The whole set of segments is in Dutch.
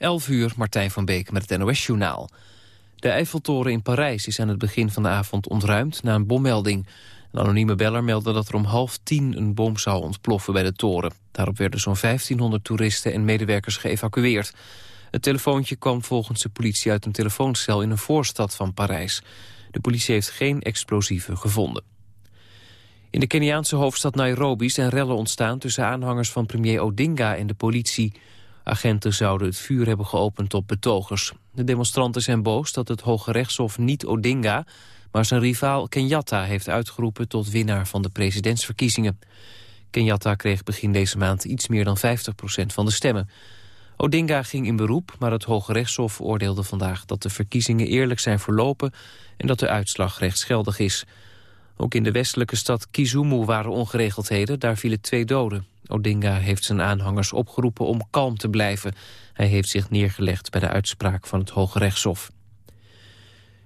11 uur, Martijn van Beek met het NOS-journaal. De Eiffeltoren in Parijs is aan het begin van de avond ontruimd na een bommelding. Een anonieme beller meldde dat er om half tien een bom zou ontploffen bij de toren. Daarop werden zo'n 1500 toeristen en medewerkers geëvacueerd. Het telefoontje kwam volgens de politie uit een telefooncel in een voorstad van Parijs. De politie heeft geen explosieven gevonden. In de Keniaanse hoofdstad Nairobi zijn rellen ontstaan tussen aanhangers van premier Odinga en de politie. Agenten zouden het vuur hebben geopend op betogers. De demonstranten zijn boos dat het Hoge Rechtshof niet Odinga... maar zijn rivaal Kenyatta heeft uitgeroepen tot winnaar van de presidentsverkiezingen. Kenyatta kreeg begin deze maand iets meer dan 50% van de stemmen. Odinga ging in beroep, maar het Hoge Rechtshof oordeelde vandaag... dat de verkiezingen eerlijk zijn verlopen en dat de uitslag rechtsgeldig is. Ook in de westelijke stad Kizumu waren ongeregeldheden, daar vielen twee doden. Odinga heeft zijn aanhangers opgeroepen om kalm te blijven. Hij heeft zich neergelegd bij de uitspraak van het Hoge Rechtshof.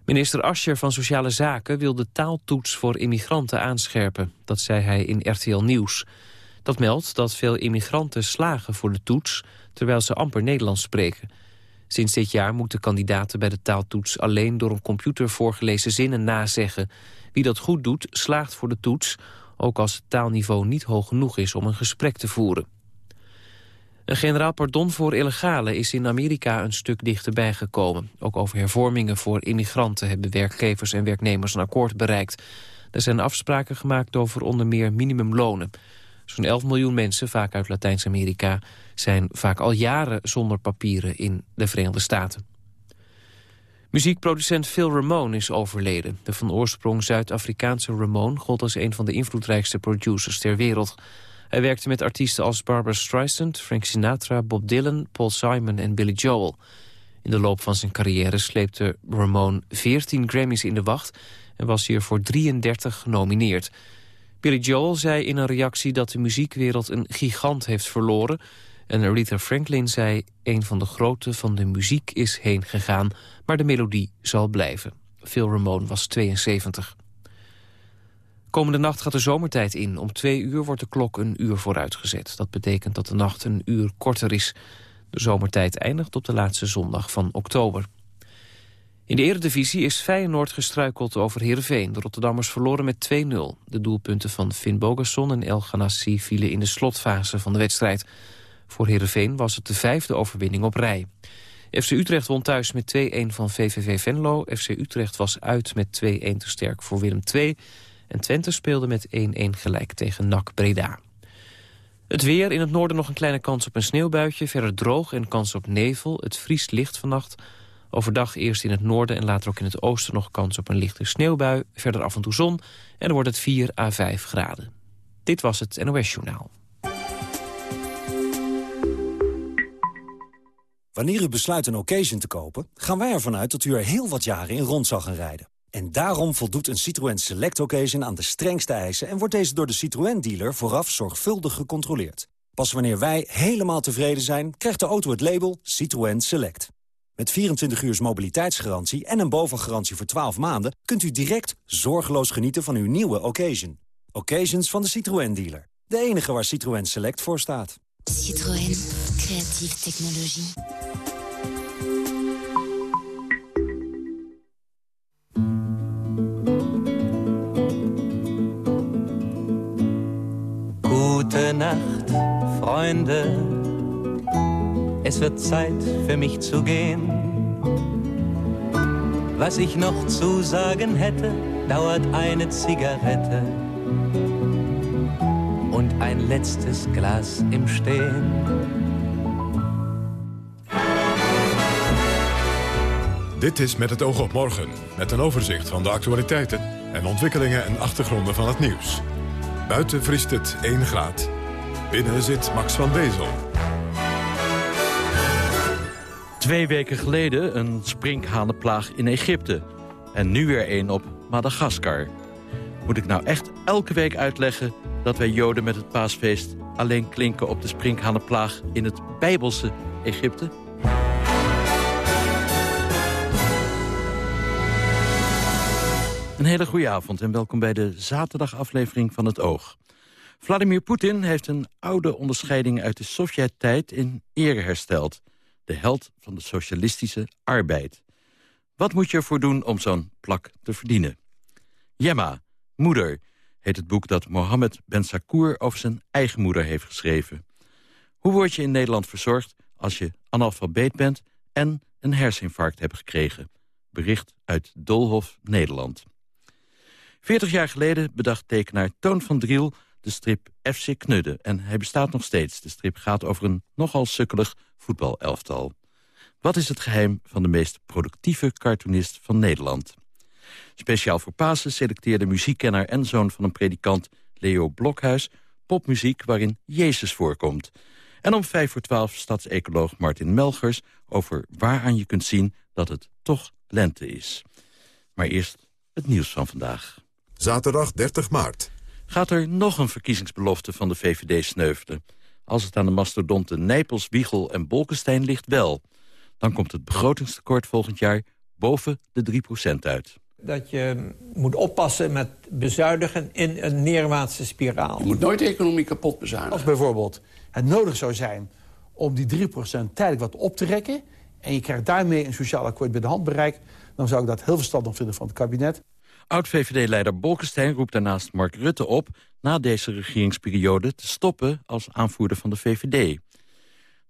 Minister Ascher van Sociale Zaken wil de taaltoets voor immigranten aanscherpen. Dat zei hij in RTL Nieuws. Dat meldt dat veel immigranten slagen voor de toets... terwijl ze amper Nederlands spreken. Sinds dit jaar moeten kandidaten bij de taaltoets... alleen door een computer voorgelezen zinnen nazeggen. Wie dat goed doet, slaagt voor de toets ook als het taalniveau niet hoog genoeg is om een gesprek te voeren. Een generaal pardon voor illegale is in Amerika een stuk dichterbij gekomen. Ook over hervormingen voor immigranten hebben werkgevers en werknemers een akkoord bereikt. Er zijn afspraken gemaakt over onder meer minimumlonen. Zo'n 11 miljoen mensen, vaak uit Latijns-Amerika, zijn vaak al jaren zonder papieren in de Verenigde Staten. Muziekproducent Phil Ramone is overleden. De van oorsprong Zuid-Afrikaanse Ramone gold als een van de invloedrijkste producers ter wereld. Hij werkte met artiesten als Barbara Streisand, Frank Sinatra, Bob Dylan, Paul Simon en Billy Joel. In de loop van zijn carrière sleepte Ramone 14 Grammys in de wacht... en was hier voor 33 genomineerd. Billy Joel zei in een reactie dat de muziekwereld een gigant heeft verloren... En Aretha Franklin zei... een van de grote van de muziek is heen gegaan, maar de melodie zal blijven. Phil Ramone was 72. Komende nacht gaat de zomertijd in. Om twee uur wordt de klok een uur vooruitgezet. Dat betekent dat de nacht een uur korter is. De zomertijd eindigt op de laatste zondag van oktober. In de eredivisie is Feyenoord gestruikeld over Heerenveen. De Rotterdammers verloren met 2-0. De doelpunten van Finn Bogasson en El Ghanassi vielen in de slotfase van de wedstrijd. Voor Heerenveen was het de vijfde overwinning op rij. FC Utrecht won thuis met 2-1 van VVV Venlo. FC Utrecht was uit met 2-1 te sterk voor Willem II. En Twente speelde met 1-1 gelijk tegen NAC Breda. Het weer, in het noorden nog een kleine kans op een sneeuwbuitje. Verder droog en kans op nevel. Het vriest licht vannacht. Overdag eerst in het noorden en later ook in het oosten nog kans op een lichte sneeuwbui. Verder af en toe zon en dan wordt het 4 à 5 graden. Dit was het NOS Journaal. Wanneer u besluit een occasion te kopen, gaan wij ervan uit dat u er heel wat jaren in rond zal gaan rijden. En daarom voldoet een Citroën Select Occasion aan de strengste eisen... en wordt deze door de Citroën-dealer vooraf zorgvuldig gecontroleerd. Pas wanneer wij helemaal tevreden zijn, krijgt de auto het label Citroën Select. Met 24 uur mobiliteitsgarantie en een bovengarantie voor 12 maanden... kunt u direct zorgeloos genieten van uw nieuwe occasion. Occasions van de Citroën-dealer. De enige waar Citroën Select voor staat. Citroën. Creatieve technologie. Freunde. Es wird Zeit für mich zu gehen. Was ich noch zu sagen hätte, dauert eine Zigarette und ein letztes Glas im Stehen. Dit is Met het oog op morgen, met een overzicht van de actualiteiten en ontwikkelingen en achtergronden van het nieuws. Buiten vriest het 1 graad. Binnen zit Max van Wezel. Twee weken geleden een sprinkhanenplaag in Egypte. En nu weer een op Madagaskar. Moet ik nou echt elke week uitleggen dat wij Joden met het paasfeest... alleen klinken op de sprinkhanenplaag in het Bijbelse Egypte? Een hele goede avond en welkom bij de zaterdagaflevering van Het Oog. Vladimir Poetin heeft een oude onderscheiding uit de Sovjet-tijd in ere hersteld. de held van de socialistische arbeid. Wat moet je ervoor doen om zo'n plak te verdienen? Jemma, Moeder, heet het boek dat Mohammed Ben Sakour over zijn eigen moeder heeft geschreven. Hoe word je in Nederland verzorgd als je analfabeet bent en een herseninfarct hebt gekregen? Bericht uit Dolhof, Nederland. 40 jaar geleden bedacht tekenaar Toon van Driel de strip FC Knudde. En hij bestaat nog steeds. De strip gaat over een nogal sukkelig voetbalelftal. Wat is het geheim van de meest productieve cartoonist van Nederland? Speciaal voor Pasen selecteerde muziekkenner en zoon van een predikant Leo Blokhuis popmuziek waarin Jezus voorkomt. En om vijf voor twaalf stadsecoloog Martin Melgers over waaraan je kunt zien dat het toch lente is. Maar eerst het nieuws van vandaag. Zaterdag 30 maart. Gaat er nog een verkiezingsbelofte van de VVD sneuvelen? Als het aan de mastodonten Nijpels, Wiegel en Bolkestein ligt wel. Dan komt het begrotingstekort volgend jaar boven de 3% uit dat je moet oppassen met bezuinigen in een neerwaartse spiraal. Je moet nooit de economie kapot bezuinigen. Als bijvoorbeeld het nodig zou zijn om die 3% tijdelijk wat op te rekken... en je krijgt daarmee een sociaal akkoord bij de hand bereikt... dan zou ik dat heel verstandig vinden van het kabinet. Oud-VVD-leider Bolkestein roept daarnaast Mark Rutte op... na deze regeringsperiode te stoppen als aanvoerder van de VVD.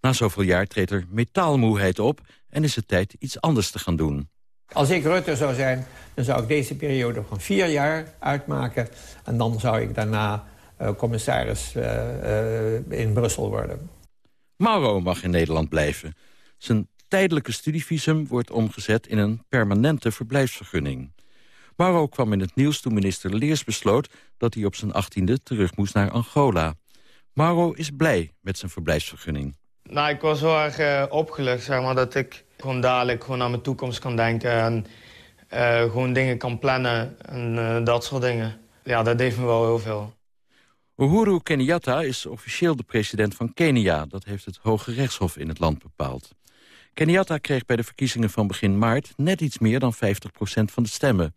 Na zoveel jaar treedt er metaalmoeheid op... en is het tijd iets anders te gaan doen. Als ik Rutte zou zijn, dan zou ik deze periode van vier jaar uitmaken. En dan zou ik daarna uh, commissaris uh, uh, in Brussel worden. Mauro mag in Nederland blijven. Zijn tijdelijke studievisum wordt omgezet in een permanente verblijfsvergunning. Mauro kwam in het nieuws toen minister Leers besloot... dat hij op zijn achttiende terug moest naar Angola. Mauro is blij met zijn verblijfsvergunning. Nou, ik was wel erg opgelucht, zeg maar, dat ik gewoon dadelijk gewoon aan mijn toekomst kan denken... en uh, gewoon dingen kan plannen en uh, dat soort dingen. Ja, dat deed me wel heel veel. Uhuru Kenyatta is officieel de president van Kenia. Dat heeft het Hoge Rechtshof in het land bepaald. Kenyatta kreeg bij de verkiezingen van begin maart... net iets meer dan 50% van de stemmen.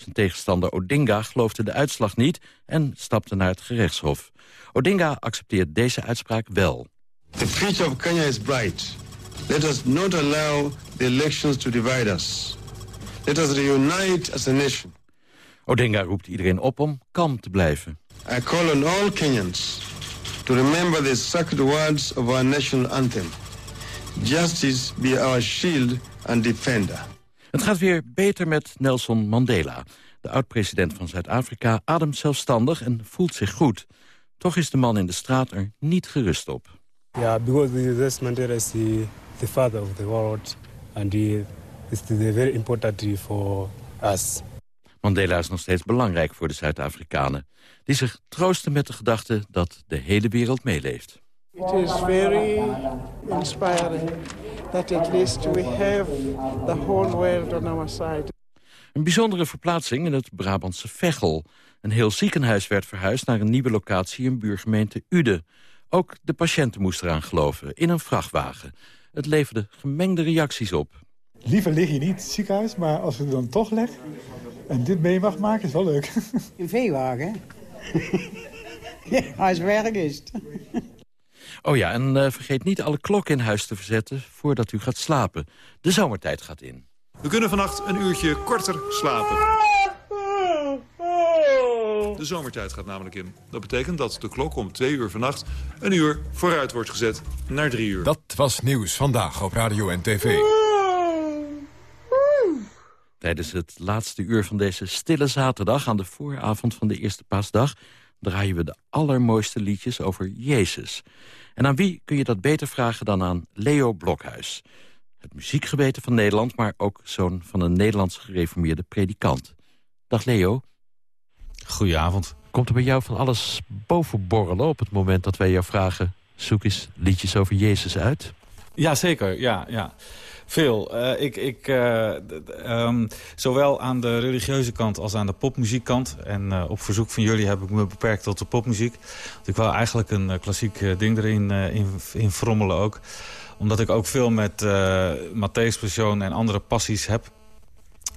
Zijn tegenstander Odinga geloofde de uitslag niet... en stapte naar het gerechtshof. Odinga accepteert deze uitspraak wel. The future of Kenya is bright. Let us not allow the elections to divide us. Let us reunite as a nation. Odinga roept iedereen op om kalm te blijven. I call on all Kenyans to remember the sacred words of our national anthem. Justice be our shield and defender. Het gaat weer beter met Nelson Mandela. De oud-president van Zuid-Afrika ademt zelfstandig en voelt zich goed. Toch is de man in de straat er niet gerust op. Ja, yeah, because this Mandela is the the father of the world and he is very important for us. Mandela is nog steeds belangrijk voor de Zuid-Afrikanen... die zich troosten met de gedachte dat de hele wereld meeleeft. It is very inspiring that at least we have the whole world on our side. Een bijzondere verplaatsing in het Brabantse Veghel. Een heel ziekenhuis werd verhuisd naar een nieuwe locatie in buurgemeente Ude. Ook de patiënten moesten eraan geloven, in een vrachtwagen. Het leverde gemengde reacties op. Liever lig je niet in het ziekenhuis, maar als we dan toch leg... en dit mee mag maken, is wel leuk. Een veewagen, ja, als werk is Oh ja, en uh, vergeet niet alle klokken in huis te verzetten voordat u gaat slapen. De zomertijd gaat in. We kunnen vannacht een uurtje korter slapen. De zomertijd gaat namelijk in. Dat betekent dat de klok om twee uur vannacht een uur vooruit wordt gezet naar drie uur. Dat was nieuws vandaag op Radio en TV. Tijdens het laatste uur van deze stille zaterdag... aan de vooravond van de eerste paasdag... draaien we de allermooiste liedjes over Jezus. En aan wie kun je dat beter vragen dan aan Leo Blokhuis? Het muziekgeweten van Nederland, maar ook zoon van een Nederlands gereformeerde predikant. Dag Leo. Goedenavond. Komt er bij jou van alles bovenborrelen op het moment dat wij jou vragen... zoek eens liedjes over Jezus uit? Jazeker, ja, ja. Veel. Uh, ik, ik, uh, um, zowel aan de religieuze kant als aan de popmuziekkant. En uh, op verzoek van jullie heb ik me beperkt tot de popmuziek. Ik wou eigenlijk een klassiek ding erin in, in frommelen ook. Omdat ik ook veel met Matthäus Passion en andere passies heb.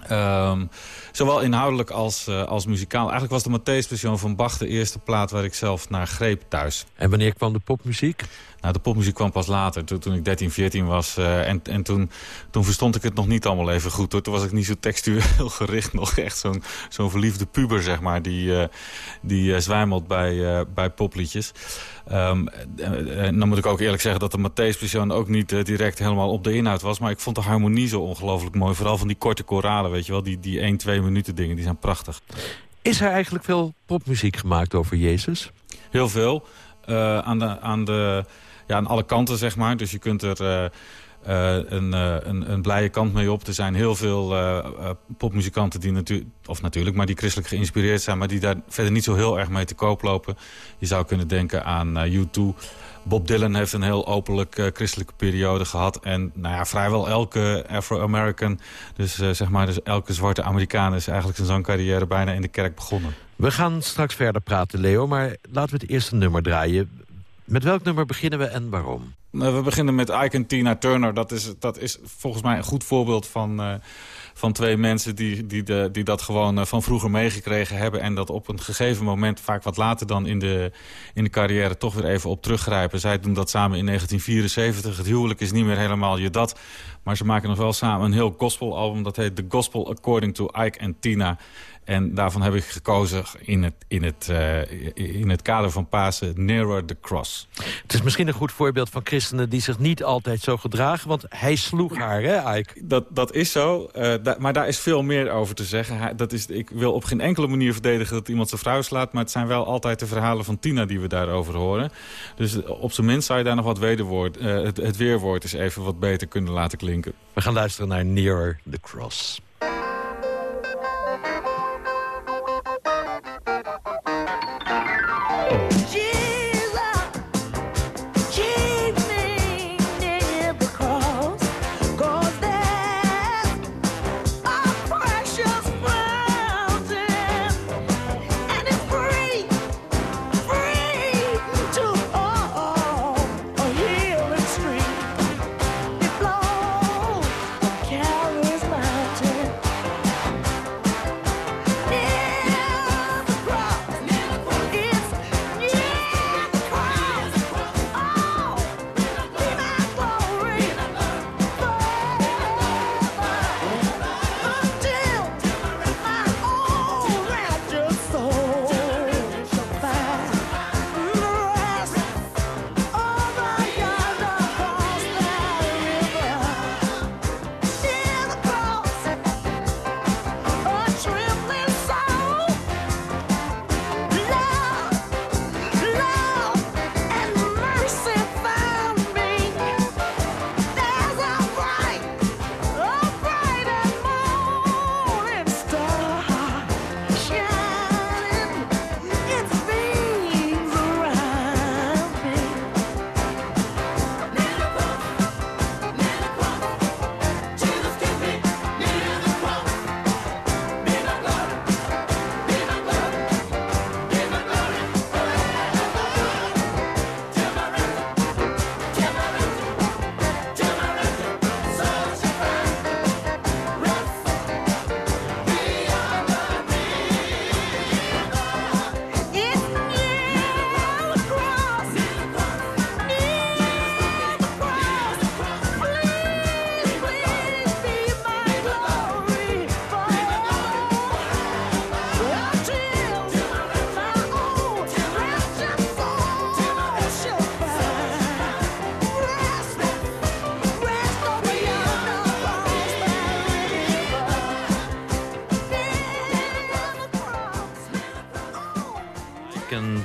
Ehm, zowel inhoudelijk als, uh, als muzikaal. Eigenlijk was de Matthäus Passion van Bach de eerste plaat waar ik zelf naar greep thuis. En wanneer kwam de popmuziek? Nou, de popmuziek kwam pas later, toen, toen ik 13, 14 was. Uh, en en toen, toen verstond ik het nog niet allemaal even goed. Hoor. Toen was ik niet zo textueel gericht nog. Echt zo'n zo'n verliefde puber, zeg maar, die, uh, die zwijmelt bij, bij popliedjes. Um, en dan moet ik ook eerlijk zeggen dat de Matthäus Passion ook niet direct helemaal op de inhoud was. Maar ik vond de harmonie zo ongelooflijk mooi. Vooral van die korte koralen, weet je wel. Die, die 1, 2 minuten dingen, die zijn prachtig. Is er eigenlijk veel popmuziek gemaakt over Jezus? Heel veel. Uh, aan, de, aan, de, ja, aan alle kanten, zeg maar. Dus je kunt er... Uh, uh, een, uh, een, een blije kant mee op. Er zijn heel veel popmuzikanten die natuurlijk, of natuurlijk, maar die christelijk geïnspireerd zijn, maar die daar verder niet zo heel erg mee te koop lopen. Je zou kunnen denken aan U2. Bob Dylan heeft een heel openlijk christelijke periode gehad. En nou ja, vrijwel elke Afro-American, dus zeg maar dus elke zwarte Amerikaan is eigenlijk zijn zangcarrière bijna in de kerk begonnen. We gaan straks verder praten, Leo, maar laten we het eerste nummer draaien. Met welk nummer beginnen we en waarom? We beginnen met Ike en Tina Turner. Dat is, dat is volgens mij een goed voorbeeld van, uh, van twee mensen... die, die, de, die dat gewoon uh, van vroeger meegekregen hebben... en dat op een gegeven moment, vaak wat later dan in de, in de carrière... toch weer even op teruggrijpen. Zij doen dat samen in 1974. Het huwelijk is niet meer helemaal je dat. Maar ze maken nog wel samen een heel gospelalbum. Dat heet The Gospel According to Ike en Tina... En daarvan heb ik gekozen in het, in het, uh, in het kader van Pasen Nearer the Cross. Het is misschien een goed voorbeeld van christenen die zich niet altijd zo gedragen. Want hij sloeg haar, hè, Ike? Dat, dat is zo, uh, da maar daar is veel meer over te zeggen. Hij, dat is, ik wil op geen enkele manier verdedigen dat iemand zijn vrouw slaat... maar het zijn wel altijd de verhalen van Tina die we daarover horen. Dus op zijn minst zou je daar nog wat wederwoord, uh, het, het weerwoord eens even wat beter kunnen laten klinken. We gaan luisteren naar Nearer the Cross.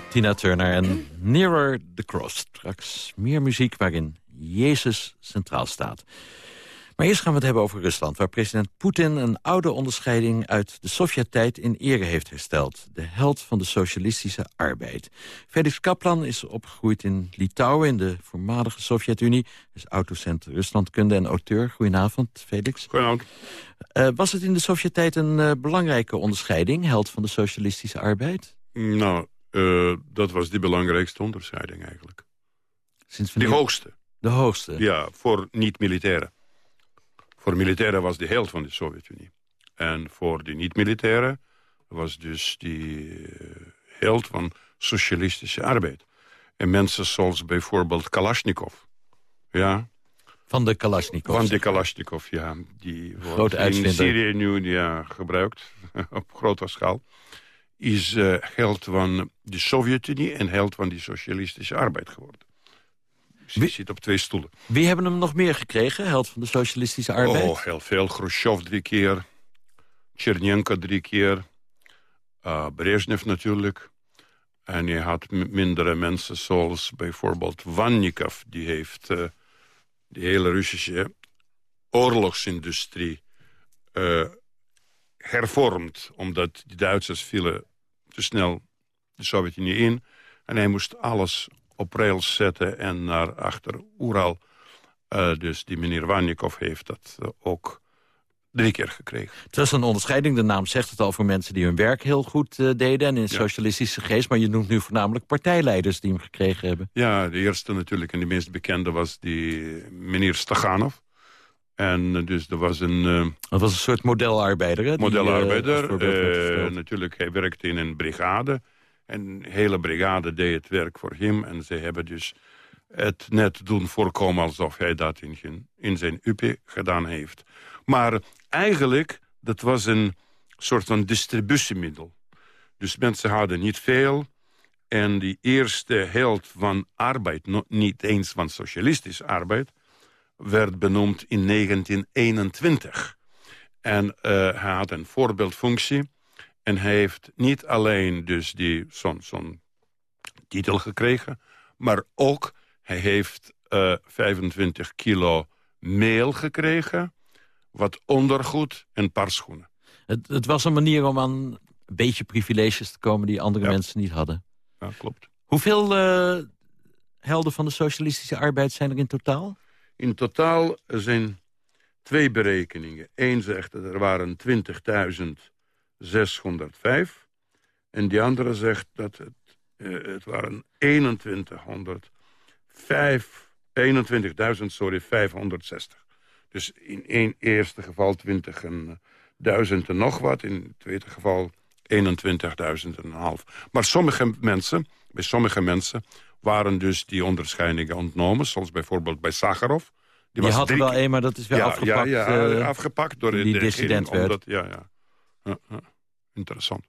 Tina Turner en Nearer the Cross. Straks meer muziek waarin Jezus centraal staat. Maar eerst gaan we het hebben over Rusland... waar president Poetin een oude onderscheiding uit de Sovjet-tijd in ere heeft hersteld. De held van de socialistische arbeid. Felix Kaplan is opgegroeid in Litouwen in de voormalige Sovjet-Unie. Is autocent Ruslandkunde en auteur. Goedenavond, Felix. Goedenavond. Uh, was het in de Sovjet-tijd een uh, belangrijke onderscheiding... held van de socialistische arbeid? Nou, uh, dat was de belangrijkste onderscheiding eigenlijk. Sinds de hoogste. De hoogste? Ja, voor niet-militairen. Voor militairen was de held van de Sovjet-Unie. En voor de niet-militairen was dus die uh, held van socialistische arbeid. En mensen zoals bijvoorbeeld Kalashnikov. Ja. Van de Kalashnikov. Van de Kalashnikov, ja. Die wordt in Syrië nu ja, gebruikt, op grote schaal. Is uh, held van de Sovjet-Unie en held van die socialistische arbeid geworden. Dus Wie zit op twee stoelen. Wie hebben hem nog meer gekregen, held van de socialistische arbeid? Oh, heel veel. Khrushchev drie keer. Chernenko drie keer. Uh, Brezhnev natuurlijk. En je had mindere mensen zoals bijvoorbeeld Vannikov. Die heeft uh, de hele Russische oorlogsindustrie hervormd. Omdat de Duitsers vielen te snel de Sovjet-Unie in. En hij moest alles op rails zetten en naar achter Oeral. Uh, dus die meneer Vannikov heeft dat ook drie keer gekregen. Het was een onderscheiding, de naam zegt het al... voor mensen die hun werk heel goed uh, deden en in socialistische geest... maar je noemt nu voornamelijk partijleiders die hem gekregen hebben. Ja, de eerste natuurlijk en de meest bekende was die meneer Staganov. En uh, dus er was een... Uh, dat was een soort modelarbeider, hè? Modelarbeider. natuurlijk, hij werkte in een brigade. En de hele brigade deed het werk voor hem. En ze hebben dus het net doen voorkomen alsof hij dat in, in zijn UP gedaan heeft. Maar eigenlijk, dat was een soort van distributiemiddel. Dus mensen hadden niet veel. En die eerste held van arbeid, niet eens van socialistische arbeid... werd benoemd in 1921. En uh, hij had een voorbeeldfunctie. En hij heeft niet alleen dus die zo'n zo titel gekregen... maar ook hij heeft uh, eh, 25 kilo meel gekregen wat ondergoed en een paar schoenen. Het, het, was een manier om aan een beetje privileges te komen... die andere mensen niet hadden. Ja, klopt. Hoeveel uh, helden van de socialistische arbeid zijn er in totaal? In totaal zijn twee berekeningen. Eén zegt dat er waren 20.605. En die andere zegt dat het, uh, het waren 2105... 21.000, sorry, 560. Dus in één eerste geval 20 en en nog wat. In het tweede geval 21.000 en een half. Maar sommige mensen, bij sommige mensen waren dus die onderscheidingen ontnomen. Zoals bijvoorbeeld bij Sakharov. Die, die had er wel een, maar dat is weer ja, afgepakt. Ja, ja uh, afgepakt door die de dissident werd. Omdat, ja, ja. Interessant.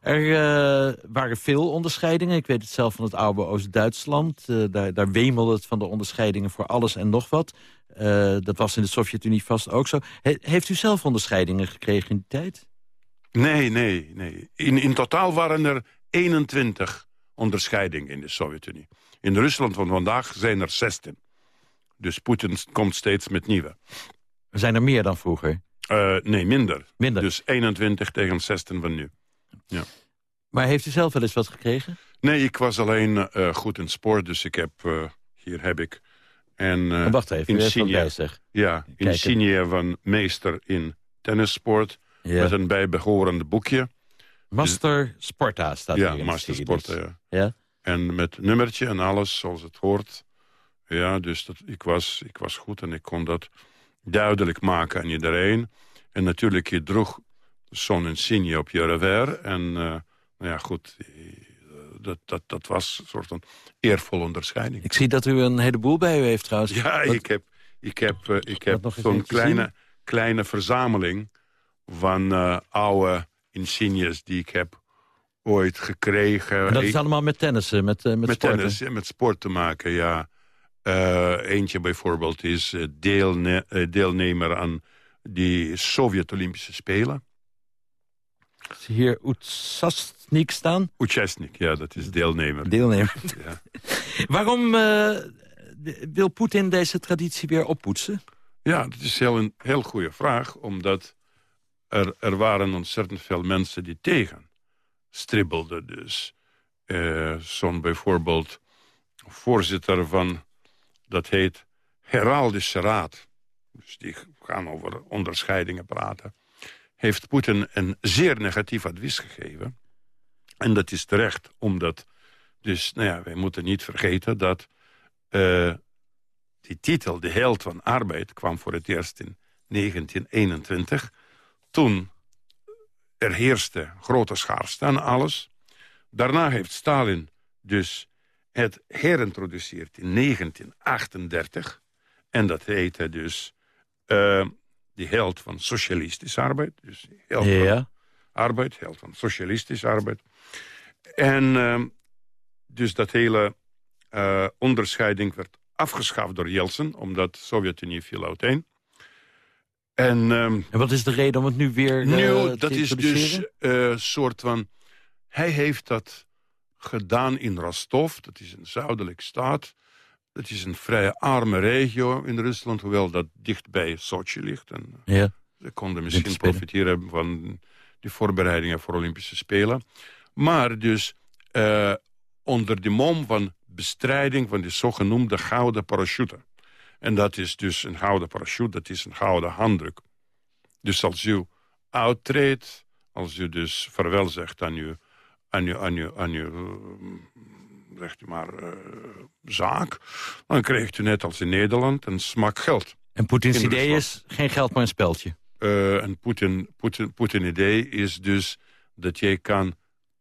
Er uh, waren veel onderscheidingen. Ik weet het zelf van het oude Oost-Duitsland. Uh, daar, daar wemelde het van de onderscheidingen voor alles en nog wat. Uh, dat was in de Sovjet-Unie vast ook zo. He, heeft u zelf onderscheidingen gekregen in die tijd? Nee, nee, nee. In, in totaal waren er 21 onderscheidingen in de Sovjet-Unie. In Rusland van vandaag zijn er 16. Dus Poetin komt steeds met nieuwe. Zijn er meer dan vroeger? nee, minder. minder. Dus 21 tegen 16 van nu. Ja. Maar heeft u zelf wel eens wat gekregen? Nee, ik was alleen uh, goed in sport, dus ik heb... Uh, hier heb ik... En, wacht even, insigne, zeg. Ja, insigne van meester in tennissport... Ja. met een bijbehorende boekje. Master Sporta staat ja, hier Master Sporta, ja. ja. En met nummertje en alles, zoals het hoort. Ja, dus dat, ik, was, ik was goed en ik kon dat duidelijk maken aan iedereen. En natuurlijk, je droeg zo'n insigne op je revers. En uh, nou ja, goed, eh, dat, dat, dat was een soort van eervolle onderscheiding. Ik zie dat u een heleboel bij u heeft trouwens. Ja, ik heb, ik heb, uh, ik heb zo'n kleine, kleine verzameling van uh, oude insignes die ik heb ooit gekregen. En dat is allemaal met tennissen, met, uh, met, met tennis, ja, met sport te maken, ja. eentje bijvoorbeeld is deelne deelnemer aan die Sovjet-Olympische Spelen zie hier Oetsasnik staan. Oetsasnik, ja, dat is deelnemer. Deelnemer. Ja. Waarom uh, wil Poetin deze traditie weer oppoetsen? Ja, dat is heel een heel goede vraag, omdat er, er waren ontzettend veel mensen die tegen stribbelden. Dus uh, zo'n bijvoorbeeld voorzitter van, dat heet Heraldische Raad. Dus die gaan over onderscheidingen praten heeft Poetin een zeer negatief advies gegeven. En dat is terecht, omdat... Dus nou ja, wij moeten niet vergeten dat uh, die titel, de held van arbeid... kwam voor het eerst in 1921 toen er heerste grote schaarste aan alles. Daarna heeft Stalin dus het herintroduceerd in 1938. En dat heette dus uh, die held van socialistische arbeid. Dus held ja. arbeid, held van socialistische arbeid. En uh, dus dat hele uh, onderscheiding werd afgeschaft door Yeltsin... omdat de Sovjet-Unie viel uiteen. En, um, en wat is de reden om het nu weer uh, nu, Dat is dus een soort van... Hij heeft dat gedaan in Rostov. Dat is een zuidelijk staat. Dat is een vrij arme regio in Rusland, hoewel dat dicht bij Sochi ligt. En ja. Ze konden misschien profiteren van de voorbereidingen voor Olympische Spelen. Maar dus uh, onder de mom van bestrijding van de zogenoemde gouden parachute. En dat is dus een gouden parachute, dat is een gouden handdruk. Dus als u uittreedt, als u dus vaarwel zegt aan uw, aan uw, aan uw, aan uw zegt u maar, uh, zaak... dan krijgt u net als in Nederland een smak geld. En Poetins idee is geen geld, maar een speltje. Uh, en Poetin, Poetin, Poetin idee is dus dat je kan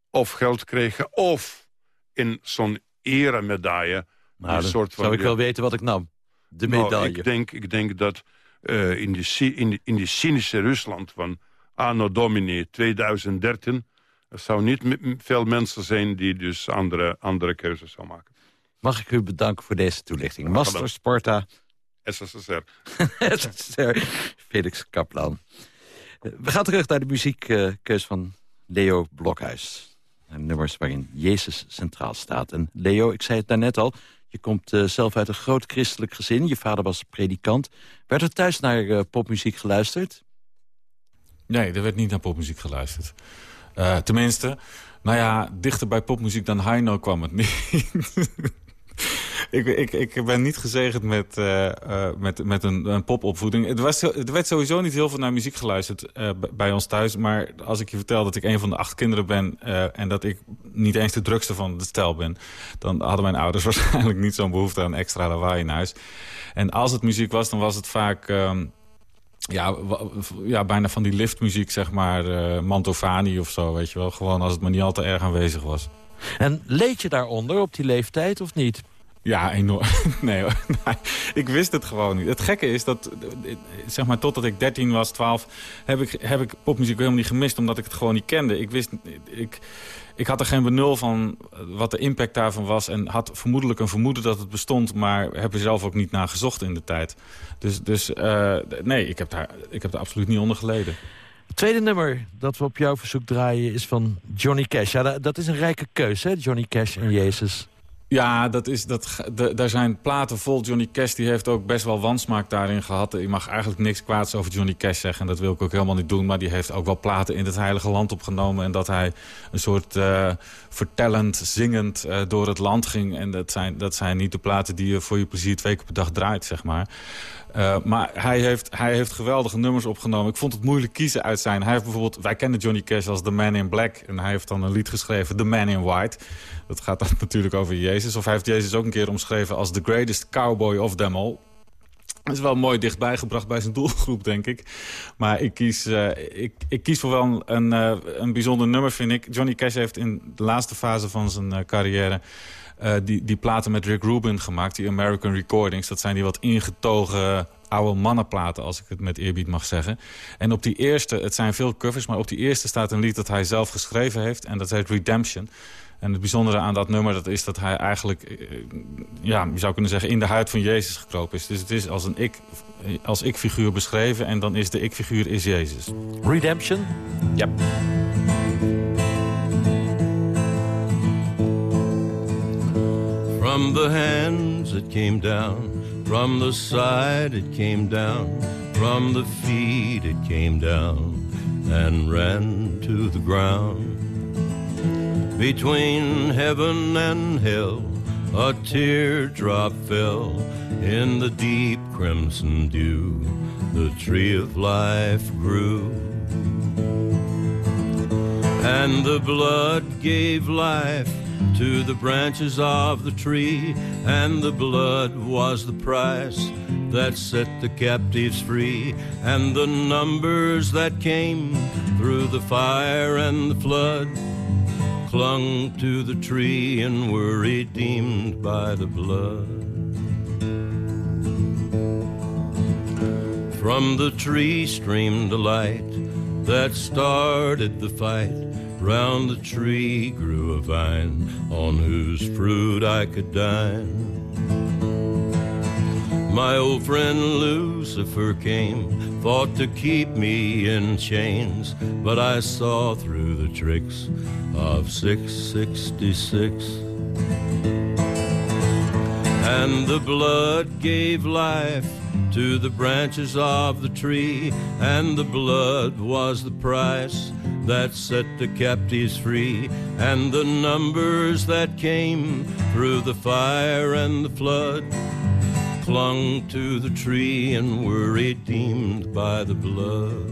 of geld krijgen... of in zo'n eremedaille... Nou, soort van, zou ik wel weten wat ik nam. De nou, ik, denk, ik denk dat uh, in, die, in, in die cynische Rusland van anno domini 2013... er zou niet veel mensen zijn die dus andere, andere keuzes zou maken. Mag ik u bedanken voor deze toelichting. Master Sparta... SSSR. SSSR. Felix Kaplan. We gaan terug naar de muziekkeus van Leo Blokhuis. Nummers waarin Jezus centraal staat. En Leo, ik zei het daarnet al, je komt uh, zelf uit een groot christelijk gezin. Je vader was predikant. Werd er thuis naar uh, popmuziek geluisterd? Nee, er werd niet naar popmuziek geluisterd. Uh, tenminste, nou ja, dichter bij popmuziek dan Heino kwam het niet. ik, ik, ik ben niet gezegend met, uh, uh, met, met een, een popopvoeding. Er, was, er werd sowieso niet heel veel naar muziek geluisterd uh, bij ons thuis. Maar als ik je vertel dat ik een van de acht kinderen ben... en dat ik niet eens de drukste van de stel ben... dan hadden mijn ouders waarschijnlijk niet zo'n behoefte aan extra lawaai in huis. En als het muziek was, dan was het vaak... Um, ja, ja, bijna van die liftmuziek, zeg maar, Mantovani of zo, weet je wel. Gewoon als het maar niet al te erg aanwezig was. En leed je daaronder op die leeftijd of niet? Ja, enorm. Nee hoor. ik wist het gewoon niet. Het gekke is dat, zeg maar, totdat ik 13 was, 12, heb ik, heb ik popmuziek helemaal niet gemist, omdat ik het gewoon niet kende. Ik wist, ik, ik had er geen benul van wat de impact daarvan was en had vermoedelijk een vermoeden dat het bestond, maar heb er zelf ook niet naar gezocht in de tijd. Dus, dus uh, nee, ik heb, daar, ik heb er absoluut niet onder geleden. Het tweede nummer dat we op jouw verzoek draaien is van Johnny Cash. Ja, dat is een rijke keus, hè? Johnny Cash en Jezus. Ja, dat is, dat, daar zijn platen vol. Johnny Cash die heeft ook best wel wansmaak daarin gehad. Ik mag eigenlijk niks kwaads over Johnny Cash zeggen. En dat wil ik ook helemaal niet doen. Maar die heeft ook wel platen in het heilige land opgenomen. En dat hij een soort uh, vertellend, zingend uh, door het land ging. En dat zijn, dat zijn niet de platen die je voor je plezier twee keer per dag draait, zeg maar. Uh, maar hij heeft, hij heeft geweldige nummers opgenomen. Ik vond het moeilijk kiezen uit zijn. Hij heeft bijvoorbeeld, wij kennen Johnny Cash als The Man in Black. En hij heeft dan een lied geschreven, The Man in White. Dat gaat dan natuurlijk over Jezus. Of hij heeft Jezus ook een keer omschreven als The Greatest Cowboy of Them All. Dat is wel mooi dichtbij gebracht bij zijn doelgroep, denk ik. Maar ik kies, uh, ik, ik kies voor wel een, uh, een bijzonder nummer, vind ik. Johnny Cash heeft in de laatste fase van zijn uh, carrière... die, die platen met Rick Rubin gemaakt, die American Recordings. Dat zijn die wat ingetogen oude mannenplaten, als ik het met eerbied mag zeggen. En op die eerste, het zijn veel covers, maar op die eerste staat een lied dat hij zelf geschreven heeft. En dat heet Redemption. En het bijzondere aan dat nummer dat is dat hij eigenlijk, eh, ja, je zou kunnen zeggen, in de huid van Jezus gekropen is. Dus het is als een ik, als ik-figuur beschreven en dan is de ik-figuur is Jezus. Redemption? Ja. From the hands it came down, from the side it came down, from the feet it came down and ran to the ground. Between heaven and hell, a teardrop fell in the deep crimson dew. The tree of life grew. And the blood gave life to the branches of the tree, and the blood was the price that set the captives free, and the numbers that came through the fire and the flood clung to the tree and were redeemed by the blood. From the tree streamed a light that started the fight. Round the tree grew a vine on whose fruit I could dine. My old friend Lucifer came, fought to keep me in chains, but I saw through the tricks of 666. And the blood gave life to the branches of the tree, and the blood was the price that set the captives free, and the numbers that came through the fire and the flood clung to the tree and were redeemed by the blood.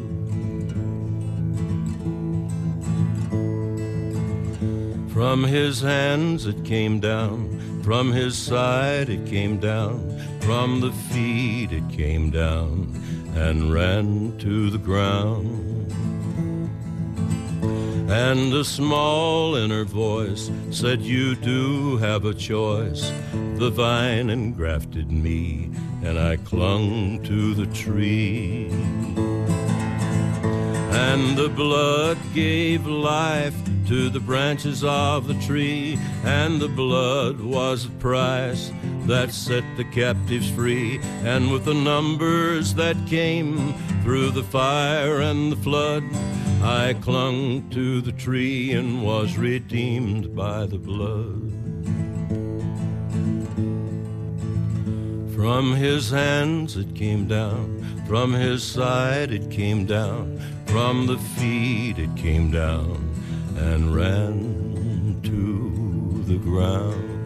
From his hands it came down, from his side it came down, from the feet it came down and ran to the ground. And a small inner voice said, You do have a choice. The vine engrafted me, and I clung to the tree. And the blood gave life to the branches of the tree, and the blood was the price that set the captives free. And with the numbers that came through the fire and the flood, I clung to the tree and was redeemed by the blood. From his hands it came down, from his side it came down, from the feet it came down and ran to the ground.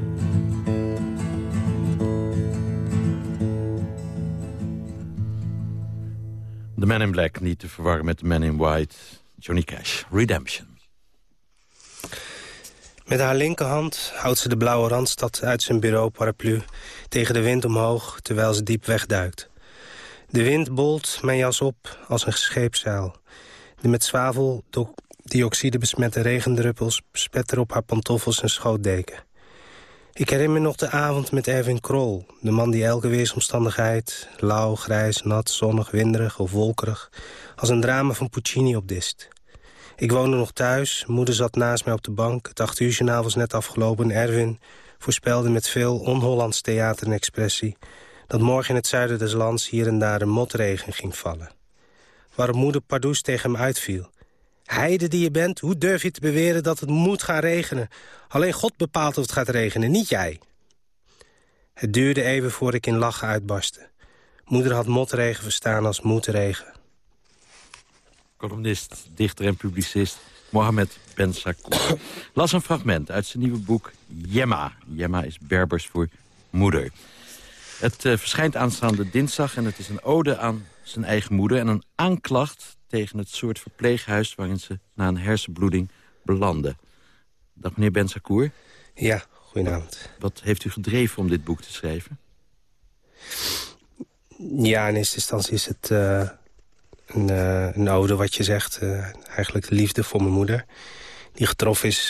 The Man in Black, niet te verwarren met The Man in White. Johnny Cash, Redemption. Met haar linkerhand houdt ze de blauwe randstad uit zijn bureau paraplu... tegen de wind omhoog, terwijl ze diep wegduikt. De wind bolt mijn jas op als een scheepzeil. De met zwaveldioxide besmette regendruppels... spetteren op haar pantoffels en schootdeken. Ik herinner me nog de avond met Erwin Krol. De man die elke weersomstandigheid... lauw, grijs, nat, zonnig, winderig of wolkerig... als een drama van Puccini opdist. Ik woonde nog thuis, moeder zat naast mij op de bank... het acht uur journaal was net afgelopen en Erwin voorspelde met veel on-Hollands theater en expressie... dat morgen in het zuiden des lands hier en daar een motregen ging vallen. Waarop moeder Pardoes tegen hem uitviel... Heide die je bent, hoe durf je te beweren dat het moet gaan regenen? Alleen God bepaalt of het gaat regenen, niet jij. Het duurde even voor ik in lachen uitbarstte. Moeder had motregen verstaan als moetregen. Columnist, dichter en publicist Mohamed Ben Sakour las een fragment uit zijn nieuwe boek Jemma. Jemma is Berbers voor moeder. Het uh, verschijnt aanstaande dinsdag en het is een ode aan zijn eigen moeder... en een aanklacht tegen het soort verpleeghuis... waarin ze na een hersenbloeding belanden. Dag meneer Ben Sakour. Ja, goedenavond. Wat heeft u gedreven om dit boek te schrijven? Ja, in eerste instantie is het uh, een, uh, een, ode wat je zegt. Uh, eigenlijk de liefde voor mijn moeder. Die getroffen is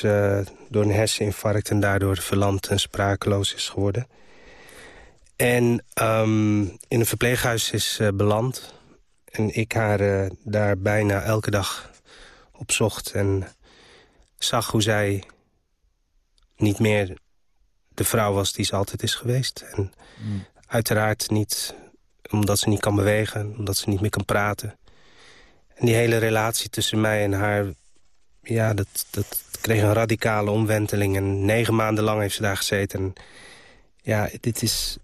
door een herseninfarct en daardoor verlamd en sprakeloos is geworden. En um, in een verpleeghuis is beland. En ik haar daar bijna elke dag op zocht. En zag hoe zij niet meer de vrouw was die ze altijd is geweest. En mm. uiteraard niet omdat ze niet kan bewegen, omdat ze niet meer kan praten. En die hele relatie tussen mij en haar... ja, dat, dat kreeg een radicale omwenteling. En negen maanden lang heeft ze daar gezeten. En ja, dit is...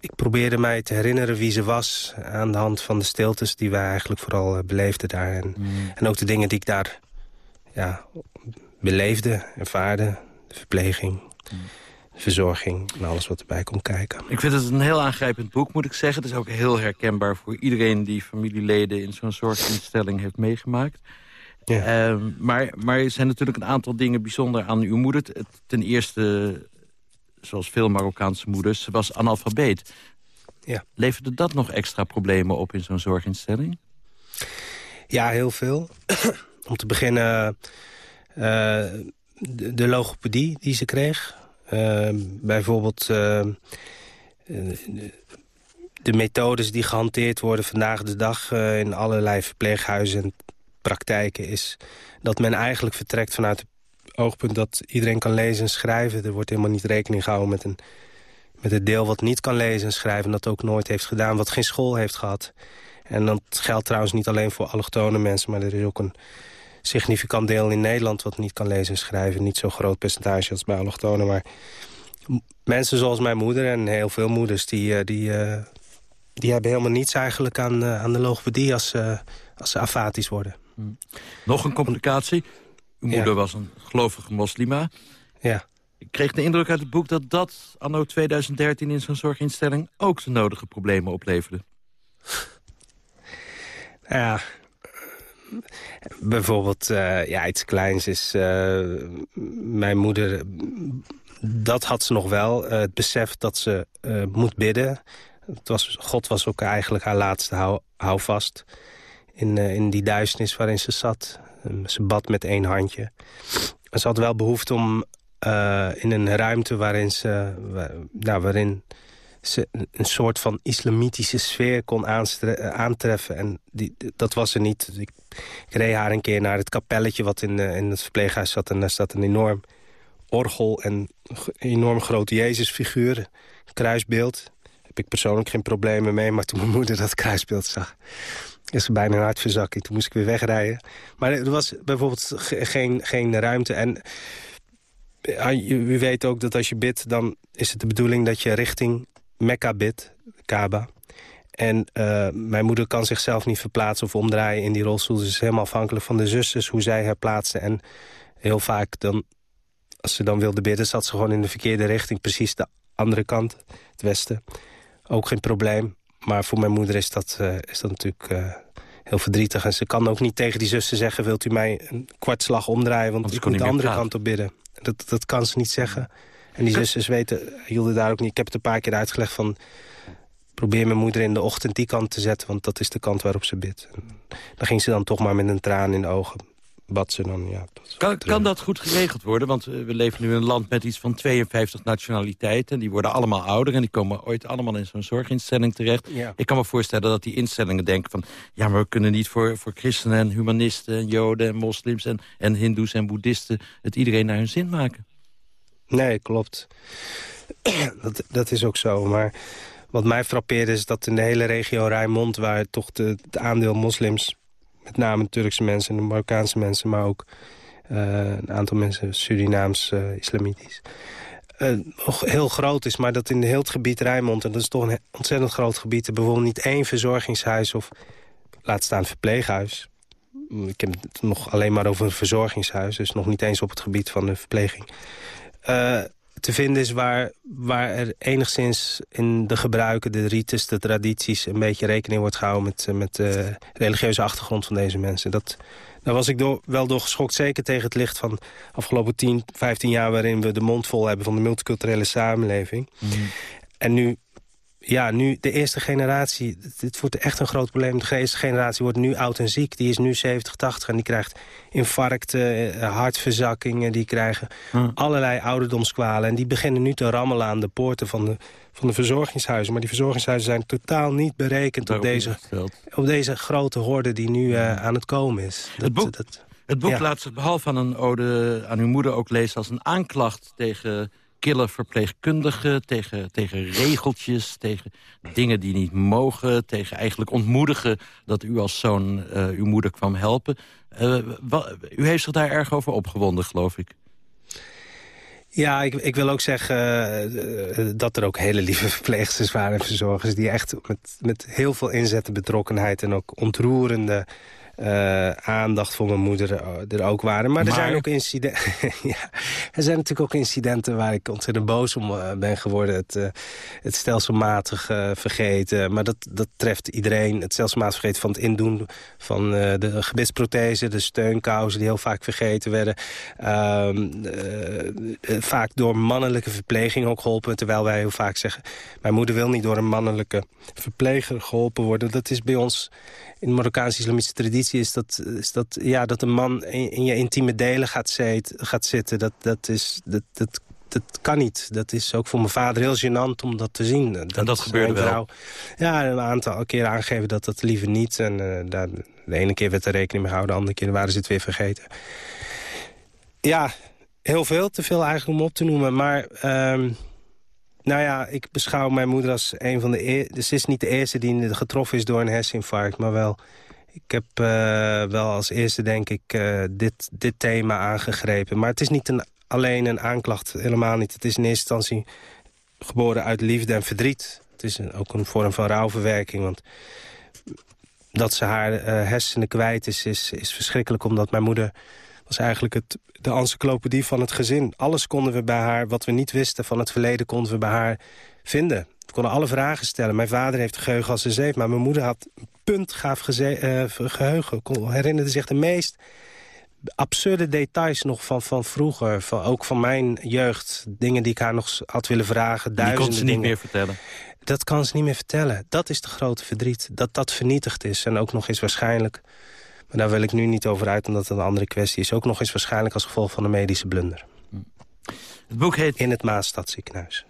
Ik probeerde mij te herinneren wie ze was... aan de hand van de stiltes die wij eigenlijk vooral eh, beleefden daar. En, mm. en ook de dingen die ik daar ja, beleefde, ervaarde. De verpleging. Mm verzorging en alles wat erbij komt kijken. Ik vind het een heel aangrijpend boek, moet ik zeggen. Het is ook heel herkenbaar voor iedereen die familieleden in zo'n zorginstelling heeft meegemaakt. Ja. Uh, maar, maar er zijn natuurlijk een aantal dingen bijzonder aan uw moeder. Ten eerste, zoals veel Marokkaanse moeders, ze was analfabeet. Ja. Leverde dat nog extra problemen op in zo'n zorginstelling? Ja, heel veel. Om te beginnen uh, de, de, logopedie die ze kreeg. Uh, bijvoorbeeld uh, de methodes die gehanteerd worden vandaag de dag... in allerlei verpleeghuizen en praktijken... is dat men eigenlijk vertrekt vanuit het oogpunt dat iedereen kan lezen en schrijven. Er wordt helemaal niet rekening gehouden met, een, met het deel wat niet kan lezen en schrijven... en dat ook nooit heeft gedaan, wat geen school heeft gehad. En dat geldt trouwens niet alleen voor allochtone mensen... maar er is ook een significant deel in Nederland wat niet kan lezen en schrijven. Niet zo'n groot percentage als bij allochtonen, maar mensen zoals mijn moeder en heel veel moeders... die, eh, die, uh, die hebben helemaal niets eigenlijk aan, uh, aan de logopedie als, als ze afatisch worden. Hmm. Nog een complicatie. Uw moeder was een gelovige moslima. Ja. Ik kreeg de indruk uit het boek dat dat anno 2013 in zo'n zorginstelling... ook de nodige problemen opleverde. Ja, bijvoorbeeld uh, ja, iets kleins is... Uh, mijn moeder, dat had ze nog wel. Uh, het besef dat ze moet bidden. Het was, God was ook eigenlijk haar laatste hou, houvast. In, in die duisternis waarin ze zat. ze bad met één handje. Ze had wel behoefte om in een ruimte waarin ze... nou, waarin ze een soort van islamitische sfeer kon aantreffen. En die, dat was er niet. Ik, ik reed haar een keer naar het kapelletje wat in, in het verpleeghuis zat. En daar staat een enorm orgel en een enorm grote Jezusfiguur. Kruisbeeld. Heb ik persoonlijk geen problemen mee. Maar toen mijn moeder dat kruisbeeld zag... is ze bijna een hartverzakking. Toen moest ik weer wegrijden. Maar er was bijvoorbeeld geen, geen ruimte. En u weet ook dat als je bidt... dan is het de bedoeling dat je richting Mekka bid, Kaaba. En uh, mijn moeder kan zichzelf niet verplaatsen of omdraaien in die rolstoel. Ze is helemaal afhankelijk van de zusters, hoe zij haar plaatsen. En heel vaak, dan, als ze dan wilde bidden... zat ze gewoon in de verkeerde richting, precies de andere kant, het westen. Ook geen probleem. Maar voor mijn moeder is dat, uh, is dat natuurlijk uh, heel verdrietig. En ze kan ook niet tegen die zuster zeggen... wilt u mij een kwartslag omdraaien, want, want ik moet de andere kant op bidden. Dat, dat kan ze niet zeggen. En die zusters weten, hielden daar ook niet. Ik heb het een paar keer uitgelegd van... probeer mijn moeder in de ochtend die kant te zetten... want dat is de kant waarop ze bidt. En dan ging ze dan toch maar met een traan in de ogen. Bad ze dan, ja. Kan, kan dat goed geregeld worden? Want eh, we leven nu in een land met iets van 52 nationaliteiten. Die worden allemaal ouder en die komen ooit allemaal in zo'n zorginstelling terecht. Ja. Ik kan me voorstellen dat die instellingen denken van... ja, maar we kunnen niet voor, voor christenen en humanisten en joden en moslims... en, en hindoes en boeddhisten het iedereen naar hun zin maken. Nee, klopt. dat, dat is ook zo, maar wat mij frappeerde is dat in de hele regio Rijnmond... waar toch het aandeel moslims, met name Turkse mensen en Marokkaanse mensen... maar ook uh, een aantal mensen Surinaams, uh, islamitisch... Uh, heel groot is, maar dat in heel het gebied Rijnmond... en dat is toch een ontzettend groot gebied... er bijvoorbeeld niet één verzorgingshuis of laat staan verpleeghuis... Ik heb het nog alleen maar over een verzorgingshuis... dus nog niet eens op het gebied van de verpleging uh, te vinden is waar, waar er enigszins in de gebruiken, de rites, de tradities... een beetje rekening wordt gehouden met, eh, met de religieuze achtergrond van deze mensen. Dat, daar was ik door, wel door geschokt, zeker tegen het licht van afgelopen 10, 15 jaar... waarin we de mond vol hebben van de multiculturele samenleving. Mm. En nu ja, nu de eerste generatie, dit wordt echt een groot probleem. De eerste generatie wordt nu oud en ziek. Die is nu 70, 80 en die krijgt infarcten, eh, hartverzakkingen. Die krijgen allerlei ouderdomskwalen. En die beginnen nu te rammelen aan de poorten van de, van de verzorgingshuizen. Maar die verzorgingshuizen zijn totaal niet berekend op deze, op deze grote horde die nu uh, aan het komen is. Dat, het boek, dat, het boek laat zich behalve aan een ode aan uw moeder ook lezen als een aanklacht tegen kille verpleegkundigen, tegen, tegen regeltjes, tegen dingen die niet mogen, tegen eigenlijk ontmoedigen dat u als zoon uh, uw moeder kwam helpen. Wat, u heeft zich daar erg over opgewonden, geloof ik. Ja, ik, ik wil ook zeggen uh, dat er ook hele lieve verpleegsters waren en verzorgers... die echt met, met heel veel inzet en betrokkenheid en ook ontroerende uh, aandacht voor mijn moeder er ook waren. Maar, er zijn ook incidenten. ja, er zijn natuurlijk ook incidenten waar ik ontzettend boos om ben geworden. Het, het stelselmatig vergeten. Maar dat, dat treft iedereen. Het stelselmatig vergeten van het indoen van de gebitsprothese, de steunkousen die heel vaak vergeten werden. Ehm, vaak door mannelijke verpleging ook geholpen. Terwijl wij heel vaak zeggen, mijn moeder wil niet door een mannelijke verpleger geholpen worden. Dat is bij ons in de Marokkaanse islamitische traditie is dat, is dat, ja, dat een man in, je intieme delen gaat, zet, gaat zitten. Dat, dat, is, dat, dat, dat kan niet. Dat is ook voor mijn vader heel gênant om dat te zien. Dat en dat gebeurde wel? Ja, een aantal keren aangegeven dat dat liever niet. En uh, daar, de ene keer werd er rekening mee gehouden, de andere keer waren ze het weer vergeten. Ja, heel veel. Te veel eigenlijk om op te noemen. Maar... Uh, nou ja, ik beschouw mijn moeder als een van de... eerste. Dus ze is niet de eerste die getroffen is door een herseninfarct, maar wel... Ik heb uh, wel als eerste, denk ik, uh, dit, dit thema aangegrepen. Maar het is niet een, alleen een aanklacht, helemaal niet. Het is in eerste instantie geboren uit liefde en verdriet. Het is een, ook een vorm van rouwverwerking, want dat ze haar uh, hersenen kwijt is, is, is verschrikkelijk... omdat mijn moeder was eigenlijk het, de encyclopedie van het gezin. Alles konden we bij haar, wat we niet wisten van het verleden... konden we bij haar vinden. We konden alle vragen stellen. Mijn vader heeft geheugen als een zeef, maar mijn moeder had puntgaaf uh, geheugen. herinnerde zich de meest absurde details nog van, van vroeger. Van, ook van mijn jeugd. Dingen die ik haar nog had willen vragen. Die kon ze niet meer vertellen? Dat kan ze niet meer vertellen. Dat is de grote verdriet. Dat dat vernietigd is. En ook nog eens waarschijnlijk maar daar wil ik nu niet over uit, omdat het een andere kwestie is. Ook nog eens waarschijnlijk als gevolg van een medische blunder. Het boek heet... In het Maasstadziekenhuis.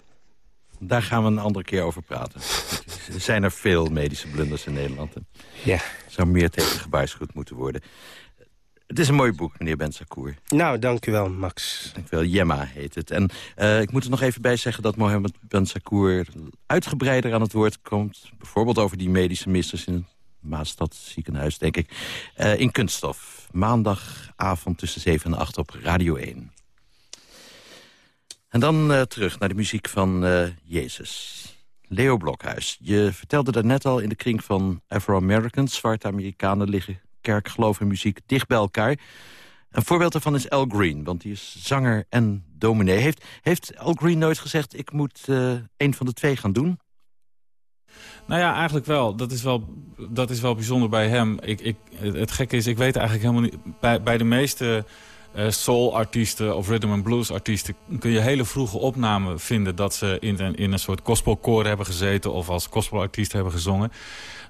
Daar gaan we een andere keer over praten. er zijn er veel medische blunders in Nederland. Ja. Zou meer tegen gewaarschuwd moeten worden. Het is een mooi boek, meneer Bensakour. Nou, dank u wel, Max. Dank u wel. Jemma heet het. En uh, ik moet er nog even bij zeggen dat Mohammed Bensakour uitgebreider aan het woord komt. Bijvoorbeeld over die medische missers in Maastad ziekenhuis, denk ik. Uh, in Kunststof. Maandagavond tussen 7 en 8 op Radio 1. En dan uh, terug naar de muziek van uh, Jezus. Leo Blokhuis, je vertelde dat net al in de kring van Afro-Americans... zwarte Amerikanen liggen kerk, geloof en muziek dicht bij elkaar. Een voorbeeld daarvan is Al Green, want die is zanger en dominee. Heeft, heeft Al Green nooit gezegd, ik moet uh, een van de twee gaan doen? Nou ja, eigenlijk wel. Dat is wel, dat is wel bijzonder bij hem. Ik, ik, het gekke is, ik weet eigenlijk helemaal niet... Bij, bij de meeste soul-artiesten of rhythm and blues-artiesten... kun je hele vroege opnamen vinden... dat ze in een, in een soort gospelkoor hebben gezeten... of als gospelartiest hebben gezongen.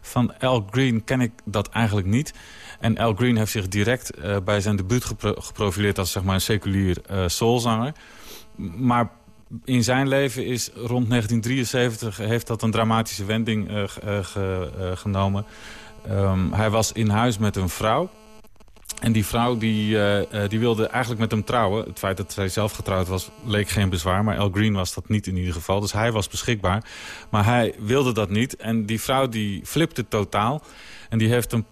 Van Al Green ken ik dat eigenlijk niet. En Al Green heeft zich direct uh, bij zijn debuut gepro geprofileerd... als zeg maar, een seculier uh, soulzanger. Maar in zijn leven is rond 1973 heeft dat een dramatische wending genomen. Um, hij was in huis met een vrouw. En die vrouw die, uh, die wilde eigenlijk met hem trouwen. Het feit dat zij zelf getrouwd was leek geen bezwaar. Maar Al Green was dat niet in ieder geval. Dus hij was beschikbaar. Maar hij wilde dat niet. En die vrouw die flipte totaal. En die heeft een,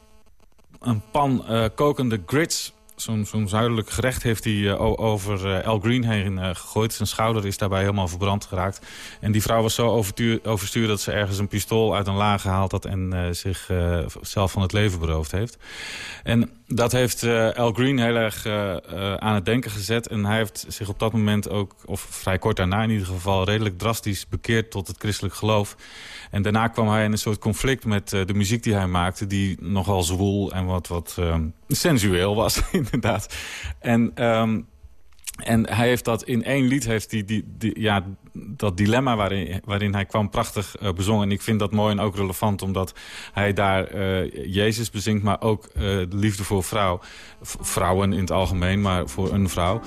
een pan kokende grits zo'n zo zuidelijk gerecht heeft hij uh, over uh, Al Green heen uh, gegooid. Zijn schouder is daarbij helemaal verbrand geraakt. En die vrouw was zo overstuur dat ze ergens een pistool uit een laag gehaald had... en zich zelf van het leven beroofd heeft. En dat heeft Al Green heel erg aan het denken gezet. En hij heeft zich op dat moment ook, of vrij kort daarna in ieder geval... redelijk drastisch bekeerd tot het christelijk geloof. En daarna kwam hij in een soort conflict met uh, de muziek die hij maakte... die nogal zwoel en wat, wat um, sensueel was, inderdaad. En... Um, en hij heeft dat in één lied, heeft die, die, die, ja, dat dilemma waarin, waarin hij kwam prachtig uh, bezongen. En ik vind dat mooi en ook relevant, omdat hij daar uh, Jezus bezingt... maar ook uh, de liefde voor vrouw. Vrouwen in het algemeen, maar voor een vrouw.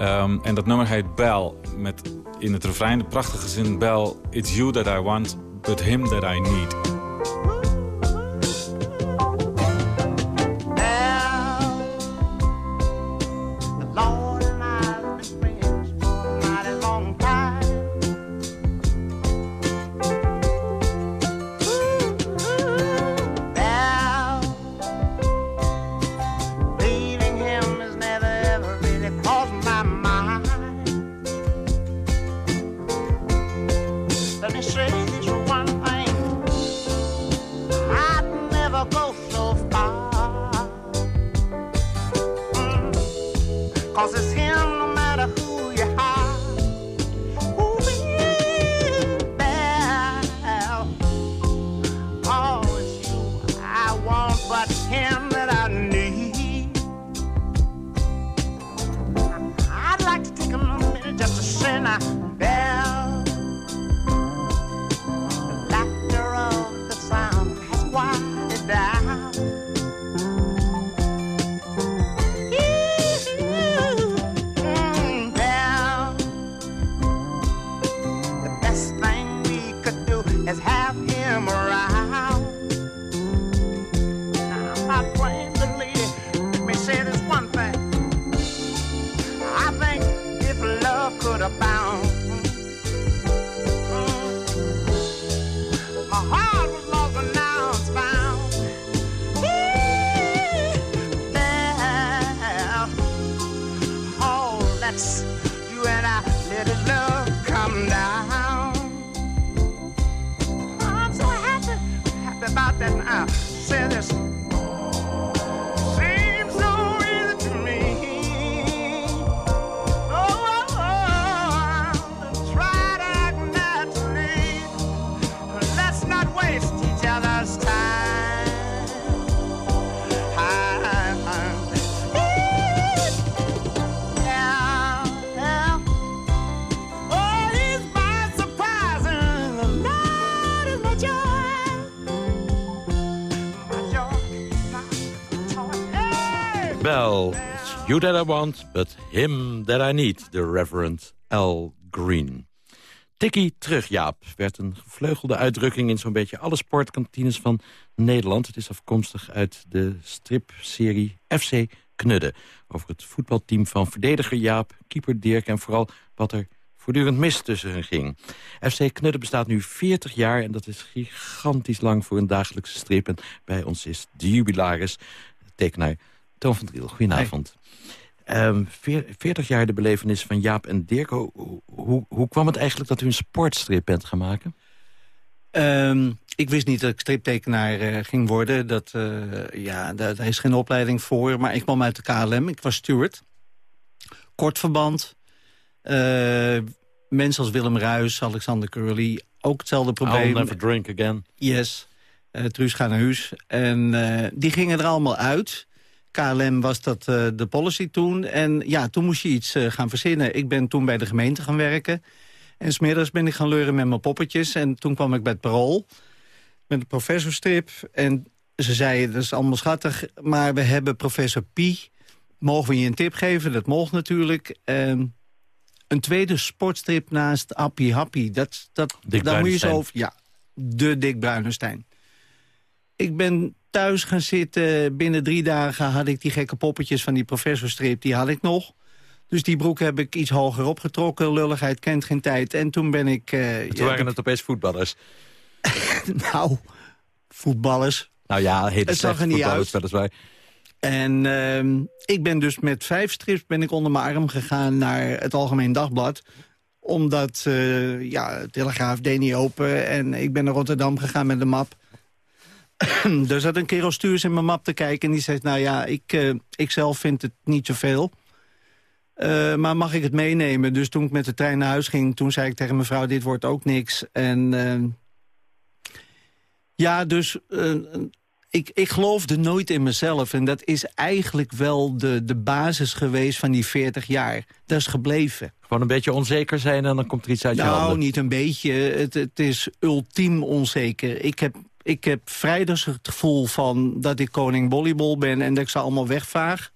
Um, en dat nummer heet Bell, met in het refrein de prachtige zin... Bell, it's you that I want, but him that I need. You that I want, but him that I need. The Reverend Al Green. Tikkie terug, Jaap, werd een gevleugelde uitdrukking... in zo'n beetje alle sportkantines van Nederland. Het is afkomstig uit de stripserie FC Knudden... over het voetbalteam van verdediger Jaap, keeper Dirk... en vooral wat er voortdurend mis tussen hen ging. FC Knudden bestaat nu 40 jaar en dat is gigantisch lang voor een dagelijkse strip. En bij ons is de jubilaris, tekenaar Toon van Driel. Goedenavond. Ehm, veer- 40 jaar de belevenis van Jaap en Dirk. Hoe, hoe, hoe kwam het eigenlijk dat u een sportstrip bent gaan maken? Ehm, ik wist niet dat ik striptekenaar eh, ging worden. Dat, eh, ja, daar, daar is geen opleiding voor. Maar ik kwam uit de KLM. Ik was steward. Kort verband. Eh, mensen als Willem Ruis, Alexander Curly. Ook hetzelfde probleem. I'll never drink again. Yes. Uh, Truus gaat naar huis. En eh, die gingen er allemaal uit. KLM was dat eh, de policy toen. En ja, toen moest je iets eh, gaan verzinnen. Ik ben toen bij de gemeente gaan werken. En smiddags ben ik gaan leuren met mijn poppetjes. En toen kwam ik bij het parool. Met de professorstrip. En ze zeiden, dat is allemaal schattig. Maar we hebben professor Pie. Mogen we je een tip geven? Dat mocht natuurlijk. Ehm, een tweede sportstrip naast Happy Happy. Dat, dat, daar moet je zo over... Ja, de Dick Bruinestein. Ik ben thuis gaan zitten. Binnen drie dagen had ik die gekke poppetjes van die professorstrip. Die had ik nog. Dus die broek heb ik iets hoger opgetrokken. Lulligheid kent geen tijd. En toen ben ik... eh, Toen ja, waren het opeens voetballers. nou, voetballers. Nou ja, hele Het zag slechte er niet voetballers weliswaar. En ehm, ik ben dus met vijf strips ben ik onder mijn arm gegaan naar het Algemeen Dagblad. Omdat, eh, ja, Telegraaf deed niet open. En ik ben naar Rotterdam gegaan met de map. er zat een kerel stuurs in mijn map te kijken. En die zegt, nou ja, ik, eh, ik zelf vind het niet zoveel. Eh, maar mag ik het meenemen? Dus toen ik met de trein naar huis ging... toen zei ik tegen mevrouw, dit wordt ook niks. En ehm, ja, dus eh, ik, ik geloofde nooit in mezelf. En dat is eigenlijk wel de, de basis geweest van die 40 jaar. Dat is gebleven. Gewoon een beetje onzeker zijn en dan komt er iets uit je Nou, handen. niet een beetje. Het, het is ultiem onzeker. Ik heb, ik heb vrijdags het gevoel van dat ik koning volleybal ben... en dat ik ze allemaal wegvaag.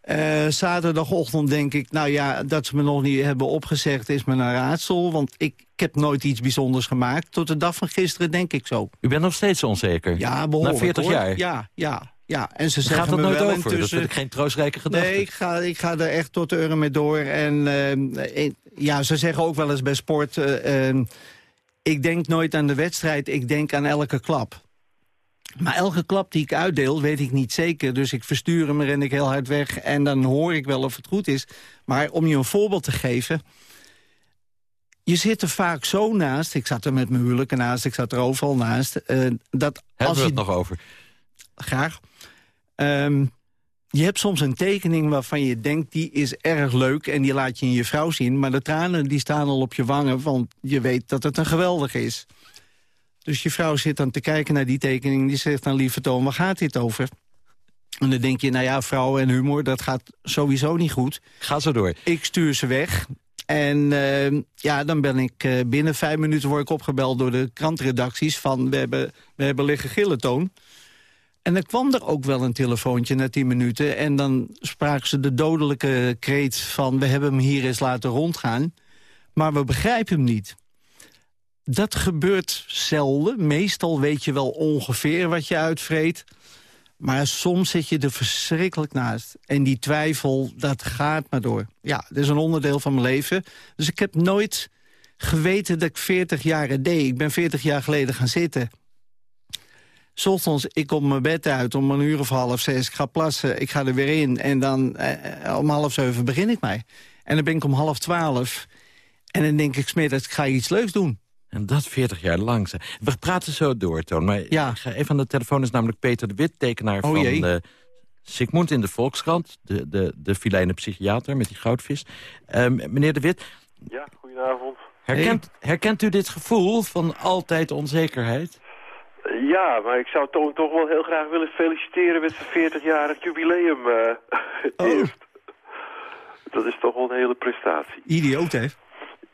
Eh, zaterdagochtend denk ik, nou ja, dat ze me nog niet hebben opgezegd... is me een raadsel, want ik, ik heb nooit iets bijzonders gemaakt. Tot de dag van gisteren denk ik zo. U bent nog steeds onzeker? Ja, behoorlijk. Na 40 hoor. jaar? Ja, ja, ja. En ze Gaat zeggen dat me nooit wel over? Dat vind ik geen troostrijke gedachte. Nee, ik ga, ik ga er echt tot de uren mee door. En eh, ja, ze zeggen ook wel eens bij sport... eh, ik denk nooit aan de wedstrijd, ik denk aan elke klap. Maar elke klap die ik uitdeel, weet ik niet zeker. Dus ik verstuur hem, ren ik heel hard weg... en dan hoor ik wel of het goed is. Maar om je een voorbeeld te geven... Je zit er vaak zo naast, ik zat er met mijn huwelijken naast... ik zat er overal naast, eh, dat Hebben als we je het nog over? graag. Ehm, je hebt soms een tekening waarvan je denkt... die is erg leuk en die laat je in je vrouw zien... maar de tranen die staan al op je wangen... want je weet dat het een geweldig is. Dus je vrouw zit dan te kijken naar die tekening... die zegt dan, lieve Toon, waar gaat dit over? En dan denk je, nou ja, vrouwen en humor, dat gaat sowieso niet goed. Ga zo door. Ik stuur ze weg. En uh, ja, dan ben ik uh, binnen vijf minuten word ik opgebeld door de krantredacties... van we hebben, we hebben liggen gillen, Toon. En dan kwam er ook wel een telefoontje na tien minuten... en dan spraken ze de dodelijke kreet van... we hebben hem hier eens laten rondgaan, maar we begrijpen hem niet. Dat gebeurt zelden. Meestal weet je wel ongeveer wat je uitvreet. Maar soms zit je er verschrikkelijk naast. En die twijfel, dat gaat maar door. Ja, dat is een onderdeel van mijn leven. Dus ik heb nooit geweten dat ik 40 jaar deed. Ik ben 40 jaar geleden gaan zitten. Ochtends, ik kom mijn bed uit om een uur of half zes. Ik ga plassen, ik ga er weer in. En dan eh, om half zeven begin ik mij. En dan ben ik om half twaalf. En dan denk ik smiddags, ik ga iets leuks doen. En dat 40 jaar lang. We praten zo door, Toon. Maar ja. ga even aan de telefoon is namelijk Peter de Wit, tekenaar oh, van uh, Sigmund in de Volkskrant. De, de, de filijne psychiater met die goudvis. Um, meneer de Wit. Ja, goedenavond. Herkent, herkent u dit gevoel van altijd onzekerheid? Ja, maar ik zou Toon toch wel heel graag willen feliciteren met zijn 40-jarig jubileum. Uh, oh. Dat is toch wel een hele prestatie. Idioot, hè?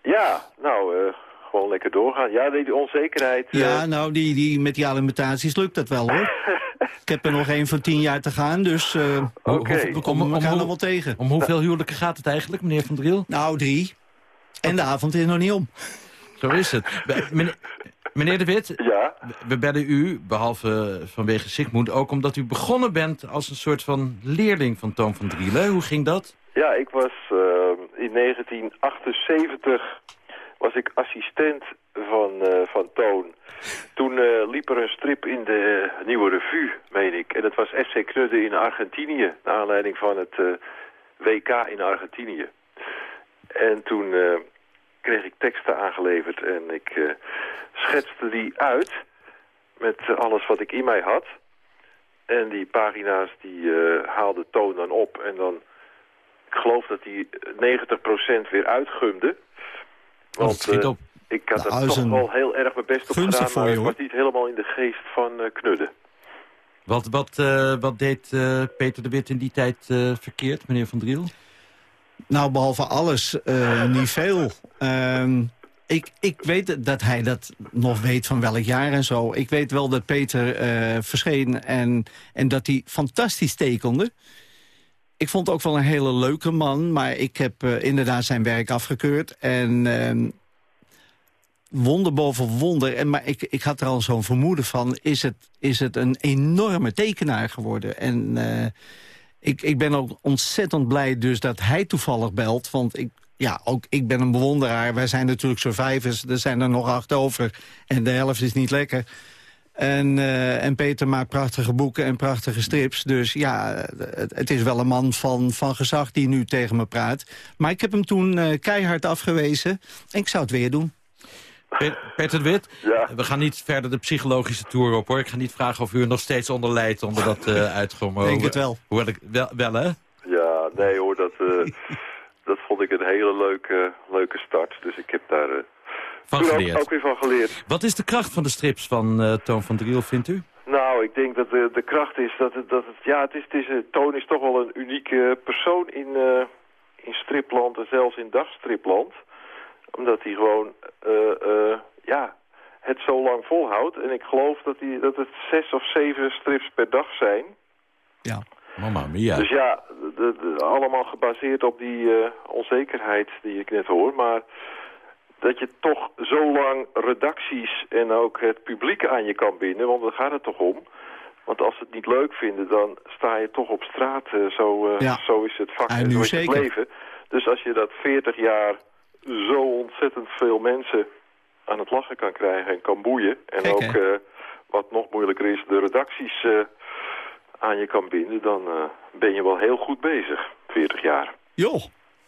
Ja, nou, uh, gewoon lekker doorgaan. Ja, die onzekerheid... Ja, nou, die, die, met die alimentaties lukt dat wel, hoor. ik heb er nog één van tien jaar te gaan, dus uh, okay. we komen elkaar nog wel tegen. Om hoeveel huwelijken gaat het eigenlijk, meneer Van Driel? Nou, drie. En de avond is nog niet om. Zo is het. meneer, meneer De Wit, ja? we bellen u, behalve vanwege Sigmund... ook omdat u begonnen bent als een soort van leerling van Toon van Drielen. Hoe ging dat? Ja, ik was uh, in 1978 was ik assistent van, uh, van Toon. Toen uh, liep er een strip in de Nieuwe Revue, meen ik. En dat was SC Knudde in Argentinië, naar aanleiding van het WK in Argentinië. En toen kreeg ik teksten aangeleverd en ik schetste die uit met alles wat ik in mij had. En die pagina's die haalde Toon dan op en dan... Ik geloof dat die 90% weer uitgumde. Want oh, op. Uh, ik had er toch wel heel erg mijn best op gedaan, voor maar je, het was niet helemaal in de geest van uh, knudden. Wat, wat, uh, wat deed Peter de Wit in die tijd verkeerd, meneer Van Driel? Nou, behalve alles, niet veel. Ehm, ik, ik weet dat hij dat nog weet van welk jaar en zo. Ik weet wel dat Peter verscheen en, en dat hij fantastisch tekende. Ik vond ook wel een hele leuke man, maar ik heb uh, inderdaad zijn werk afgekeurd. En uh, wonder boven wonder, en, maar ik, ik had er al zo'n vermoeden van... Is het, is het een enorme tekenaar geworden. En ik, ik ben ook ontzettend blij dus dat hij toevallig belt. Want ik, ja, ook ik ben een bewonderaar. Wij zijn natuurlijk survivors, er zijn er nog acht over. En de helft is niet lekker. En, uh, en Peter maakt prachtige boeken en prachtige strips. Dus ja, het, het, is wel een man van, van gezag die nu tegen me praat. Maar ik heb hem toen uh, keihard afgewezen. En ik zou het weer doen. Peter de Wit, we gaan niet verder de psychologische tour op hoor. Ik ga niet vragen of u er nog steeds onder leidt onder dat uh, uitkomen. Denk het wel. Hoewel ik, wel, wel hè? Ja, nee hoor, dat, dat vond ik een hele leuke, leuke start. Dus ik heb daar van geleerd. Ook, ook, weer van geleerd. Wat is de kracht van de strips van uh, Toon van Driel, vindt u? Nou, ik denk dat de, de kracht is dat het, dat het ja, het is, het is, Toon is toch wel een unieke persoon in, uh, in stripland en zelfs in dagstripland. Omdat hij gewoon, uh, ja, het zo lang volhoudt. En ik geloof dat, hij, dat het zes of zeven strips per dag zijn. Ja, mama mia. Dus ja, de, de, allemaal gebaseerd op die onzekerheid die ik net hoor. Maar dat je toch zo lang redacties en ook het publiek aan je kan binden, want daar gaat het toch om. Want als ze het niet leuk vinden, dan sta je toch op straat. Uh, zo, uh, ja. zo is het vak en zo is het leven. Dus als je dat 40 jaar zo ontzettend veel mensen aan het lachen kan krijgen en kan boeien. En Kijk, ook, uh, wat nog moeilijker is, de redacties aan je kan binden, dan ben je wel heel goed bezig. 40 jaar. Joh.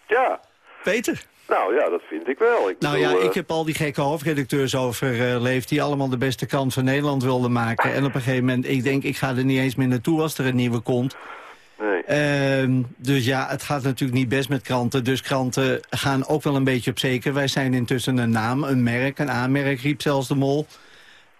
Ja. Peter. Nou ja, dat vind ik wel. Ik nou bedoel, ja, ik heb al die gekke hoofdredacteurs overleefd... die allemaal de beste kant van Nederland wilden maken. En op een gegeven moment, ik denk, ik ga er niet eens meer naartoe als er een nieuwe komt. Ehm, dus ja, het gaat natuurlijk niet best met kranten. Dus kranten gaan ook wel een beetje op zeker. Wij zijn intussen een naam, een merk, een aanmerk, riep zelfs de mol.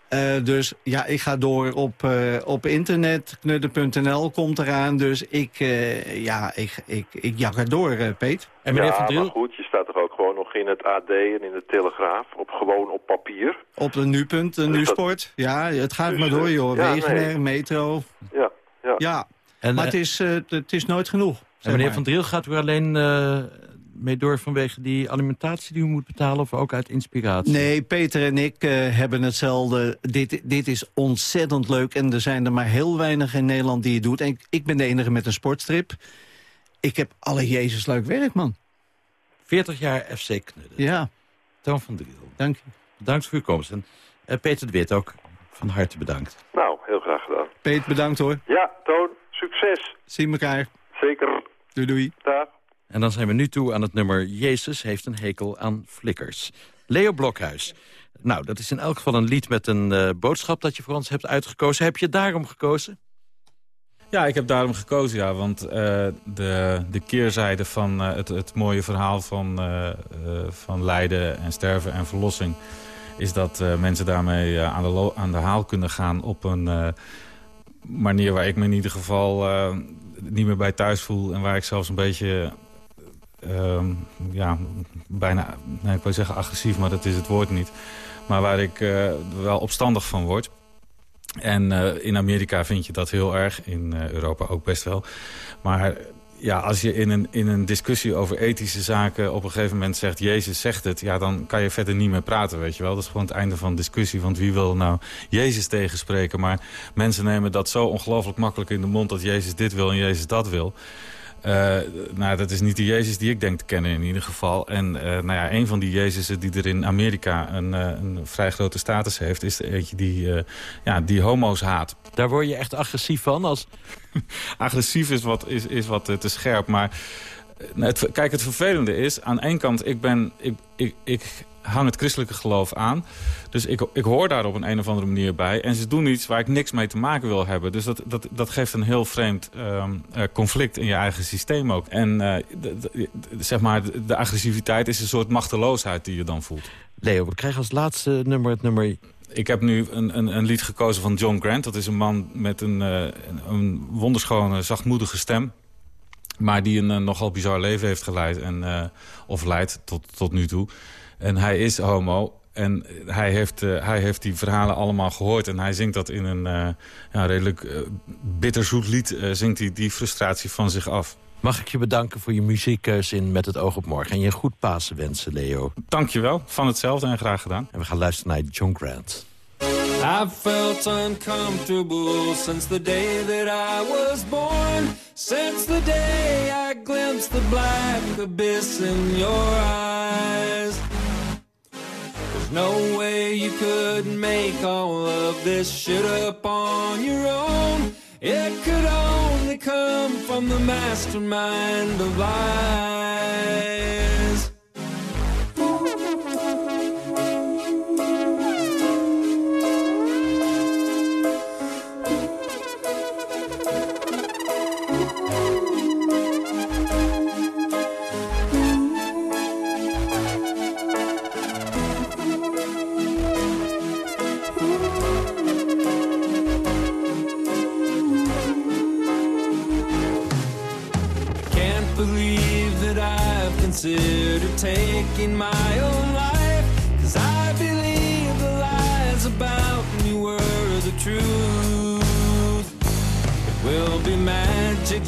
Eh, dus ja, ik ga door op, uh, op internet. Knudden.nl komt eraan. Dus ik, uh, ja, ik, ik, ik jak er door, Peet. En meneer ja, Van Driel? maar goed, je staat toch ook gewoon nog in het AD en in de Telegraaf. Op, gewoon op papier. Op de Nu-punt, de dus Nu-sport. Ja, het gaat dus, maar door, joh. Ja, Wegener, Metro. Ja, ja. ja. En, maar het, is, het is nooit genoeg. En meneer Van Driel gaat u alleen mee door vanwege die alimentatie die u moet betalen... of ook uit inspiratie? Nee, Peter en ik uh, hebben hetzelfde. Dit, dit is ontzettend leuk en er zijn er maar heel weinig in Nederland die het doet. En ik, ik ben de enige met een sportstrip. Ik heb alle Jezus leuk werk, man. 40 jaar FC Knudden. Ja. Toon van Driel. Dank je. Bedankt voor uw komst. En uh, Peter de Wit ook van harte bedankt. Nou, heel graag gedaan. Peter, bedankt hoor. Ja, Toon, succes. Zien elkaar. Zeker. Doei doei. Dag. En dan zijn we nu toe aan het nummer Jezus heeft een hekel aan flikkers. Leo Blokhuis. Nou, dat is in elk geval een lied met een uh, boodschap dat je voor ons hebt uitgekozen. Heb je daarom gekozen? Ja, ik heb daarom gekozen, ja. Want uh, de, de keerzijde van uh, het, het mooie verhaal van, van lijden en sterven en verlossing... is dat mensen daarmee aan, de aan de haal kunnen gaan op een manier waar ik me in ieder geval niet meer bij thuis voel... en waar ik zelfs een beetje Ehm, ja, bijna, nee, ik wou zeggen agressief, maar dat is het woord niet. Maar waar ik uh, wel opstandig van word. En uh, in Amerika vind je dat heel erg, in Europa ook best wel. Maar ja, als je in een, in een discussie over ethische zaken op een gegeven moment zegt... Jezus zegt het, ja, dan kan je verder niet meer praten, weet je wel. Dat is gewoon het einde van de discussie, want wie wil nou Jezus tegenspreken? Maar mensen nemen dat zo ongelooflijk makkelijk in de mond... dat Jezus dit wil en Jezus dat wil... Uh, nou, dat is niet de Jezus die ik denk te kennen in ieder geval. En uh, nou ja, een van die Jezusen die er in Amerika een, uh, een vrij grote status heeft... is eentje die, ja, die homo's haat. Daar word je echt agressief van? Als... agressief is wat, is, is wat te scherp, maar... Het, kijk, het vervelende is, aan één kant, ik ben... Ik, ik, ik hang het christelijke geloof aan. Dus ik, ik hoor daar op een, een of andere manier bij. En ze doen iets waar ik niks mee te maken wil hebben. Dus dat, dat, dat geeft een heel vreemd um, conflict in je eigen systeem ook. En uh, de, de, zeg maar, de agressiviteit is een soort machteloosheid die je dan voelt. Leo, we krijgen als laatste nummer het nummer ik heb nu een, een, een, lied gekozen van John Grant. Dat is een man met een, uh, een wonderschone, zachtmoedige stem. Maar die een uh, nogal bizar leven heeft geleid. En, uh, of leidt tot, tot nu toe. En hij is homo. En hij heeft, uh, hij heeft die verhalen allemaal gehoord. En hij zingt dat in een uh, ja, redelijk uh, bitterzoet lied. zingt hij die frustratie van zich af. Mag ik je bedanken voor je muziekkeus in Met het oog op morgen. En je goed Pasen wensen, Leo. Dankjewel. Van hetzelfde en graag gedaan. En we gaan luisteren naar John Grant. I felt uncomfortable since the day that I was born. Since the day I glimpsed the black abyss in your eyes. No way you could make all of this shit up on your own. It could only come from the mastermind of lies.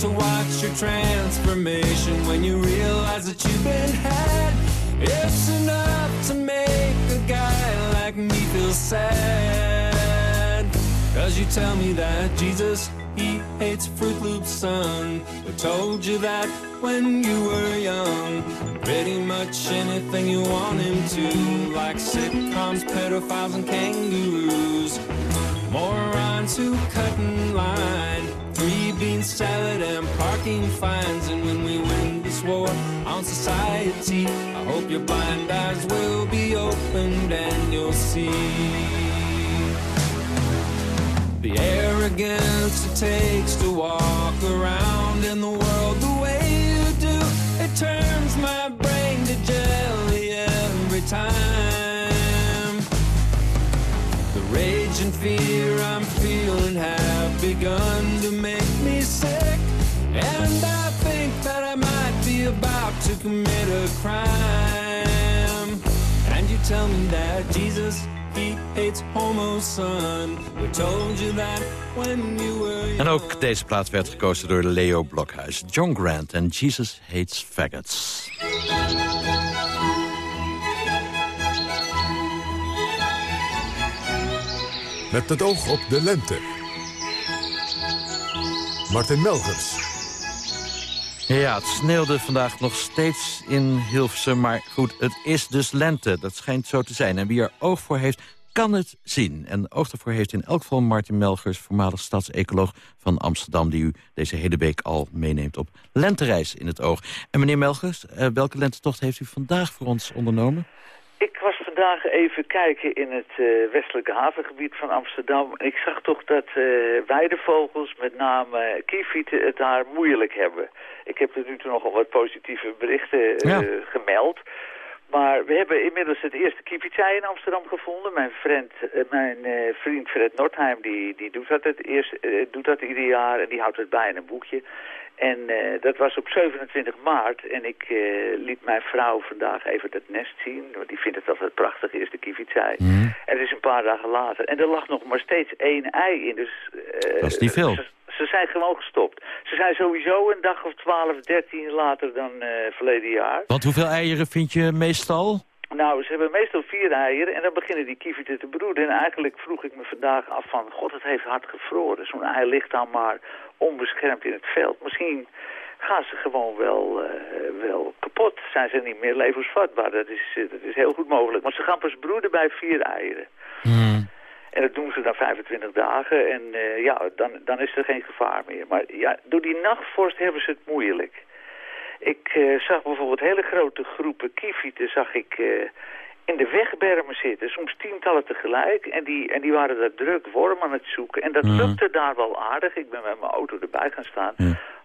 To watch your transformation when you realize that you've been had. It's enough to make a guy like me feel sad. Cause you tell me that Jesus, he hates Fruit Loops, son. Who told you that when you were young. Pretty much anything you want him to, like sitcoms, pedophiles, and kangaroos. Morons who cut in line, three bean salad and parking fines. And when we win this war on society, I hope your blind eyes will be opened and you'll see. The arrogance it takes to walk around in the world the way you do. It turns my brain to jelly every time. The rage and fear I'm feeling have begun to make me sick. And I think that I might be about to commit a crime. And you tell me that Jesus, he hates homo son. We told you that when you were En ook deze plaat werd gekozen door Leo Blokhuis. John Grant en Jesus Hates Faggots. Met het oog op de lente. Martin Melgers. Ja, het sneeuwde vandaag nog steeds in Hilversum. Maar goed, het is dus lente. Dat schijnt zo te zijn. En wie er oog voor heeft, kan het zien. En oog daarvoor heeft in elk geval Martin Melgers... voormalig stadsecoloog van Amsterdam... die u deze hele week al meeneemt op lentereis in het oog. En meneer Melgers, eh, welke lentetocht heeft u vandaag voor ons ondernomen? Ik was vandaag even kijken in het eh, westelijke havengebied van Amsterdam. Ik zag toch dat eh, weidevogels, met name kievieten, het daar moeilijk hebben. Ik heb tot nu toe nogal wat positieve berichten eh, Ja. gemeld. Maar we hebben inmiddels het eerste kievietei in Amsterdam gevonden. Mijn vriend, mijn, vriend Fred Nordheim die, die doet, dat het eerst, doet dat ieder jaar en die houdt het bij in een boekje. En eh, dat was op 27 maart en ik eh, liet mijn vrouw vandaag even dat nest zien. Want die vindt het altijd prachtig, eerst de kievietei. En het is een paar dagen later. En er lag nog maar steeds één ei in. Dus, eh, Dat is niet veel. Ze, ze zijn gewoon gestopt. Ze zijn sowieso een dag of 12, 13 later dan verleden jaar. Want hoeveel eieren vind je meestal? Nou, ze hebben meestal vier eieren en dan beginnen die kievieten te broeden. En eigenlijk vroeg ik me vandaag af van, god, het heeft hard gevroren. Zo'n ei ligt dan maar onbeschermd in het veld. Misschien gaan ze gewoon wel, eh, wel kapot. Zijn ze niet meer levensvatbaar. Dat is, eh, dat is heel goed mogelijk. Want ze gaan pas broeden bij vier eieren. En dat doen ze dan 25 dagen en eh, ja, dan, dan is er geen gevaar meer. Maar ja, door die nachtvorst hebben ze het moeilijk. Ik eh, zag bijvoorbeeld hele grote groepen kievieten zag ik, eh, in de wegbermen zitten. Soms tientallen tegelijk. En die, en die waren daar druk worm aan het zoeken. En dat lukte daar wel aardig. Ik ben met mijn auto erbij gaan staan.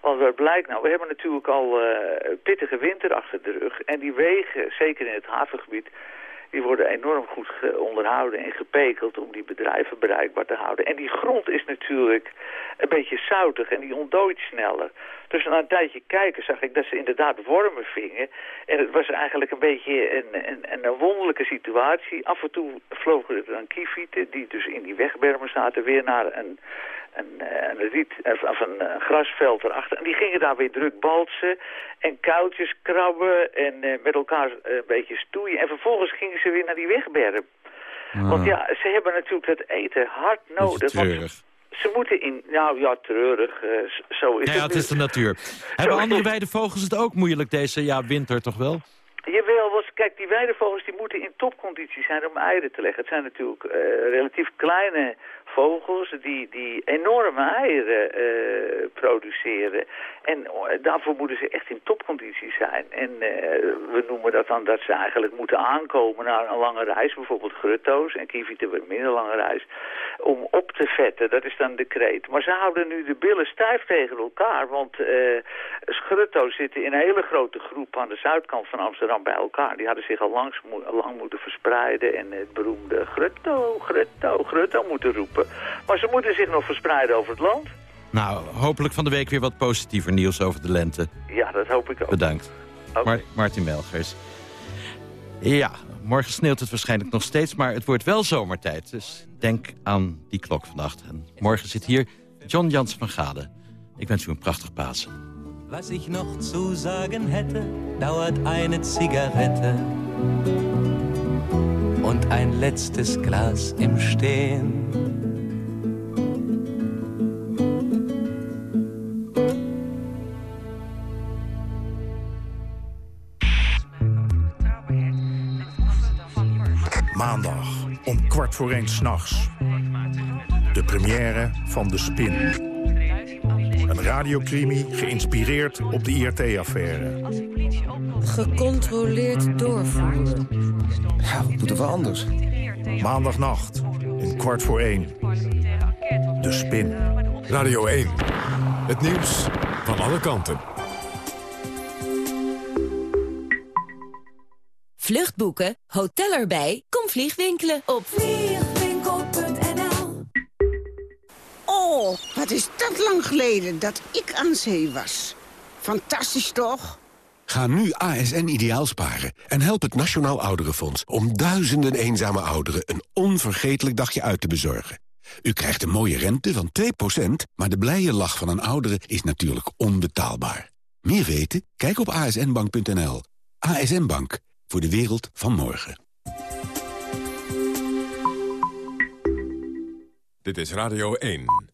Want wat blijkt nou? We hebben natuurlijk al eh, pittige winter achter de rug. En die wegen, zeker in het havengebied... Die worden enorm goed onderhouden en gepekeld om die bedrijven bereikbaar te houden. En die grond is natuurlijk een beetje zoutig en die ontdooit sneller. Dus na een tijdje kijken zag ik dat ze inderdaad wormen vingen. En het was eigenlijk een beetje een, een, een wonderlijke situatie. Af en toe vlogen er dan kievieten die dus in die wegbermen zaten weer naar een, een, eh, een, riet, of of een, eh, grasveld erachter. En die gingen daar weer druk balsen en kuiltjes krabben en eh, met elkaar eh, een beetje stoeien. En vervolgens gingen ze weer naar die wegberm. Want ja, ze hebben natuurlijk dat eten hard nodig. want ze moeten in, nou ja, treurig, eh, zo is Ja, ja, het. het is de natuur. Hebben andere weidevogels het ook moeilijk deze ja, winter toch wel? Jawel, want kijk, die weidevogels die moeten in topconditie zijn om eieren te leggen. Het zijn natuurlijk eh, relatief kleine vogels die, die enorme eieren eh, produceren. En eh, daarvoor moeten ze echt in topconditie zijn. En eh, we noemen dat dan dat ze eigenlijk moeten aankomen naar een lange reis. Bijvoorbeeld grutto's en kievieten een minder lange reis. Om op te vetten, dat is dan de kreet. Maar ze houden nu de billen stijf tegen elkaar. Want eh schrutto's zitten in een hele grote groep aan de zuidkant van Amsterdam bij elkaar. Die hadden zich al langs lang moeten verspreiden en het beroemde grutto, grutto, grutto moeten roepen. Maar ze moeten zich nog verspreiden over het land. Nou, hopelijk van de week weer wat positiever nieuws over de lente. Ja, dat hoop ik ook. Bedankt. Mar- Martin Melgers. Ja, morgen sneeuwt het waarschijnlijk nog steeds, maar het wordt wel zomertijd. Dus denk aan die klok vannacht. En morgen zit hier John Jans van Gade. Ik wens u een prachtig Pasen. Was ich noch zu sagen hätte, dauert eine Zigarette und ein letztes Glas im Stehen. Kwart voor één s'nachts. De première van De Spin. Een radiocrimi geïnspireerd op de IRT-affaire. Gecontroleerd doorvoeren. Ja, wat moeten we anders? Maandagnacht om kwart voor één. De Spin. Radio 1. Het nieuws van alle kanten. Vluchtboeken, hotel erbij, kom vliegwinkelen op vliegwinkel.nl Oh, wat is dat lang geleden dat ik aan zee was. Fantastisch toch? Ga nu ASN ideaal sparen en help het Nationaal Ouderenfonds... om duizenden eenzame ouderen een onvergetelijk dagje uit te bezorgen. U krijgt een mooie rente van 2%, maar de blije lach van een oudere is natuurlijk onbetaalbaar. Meer weten? Kijk op asnbank.nl. ASN Bank, voor de wereld van morgen. Dit is Radio 1.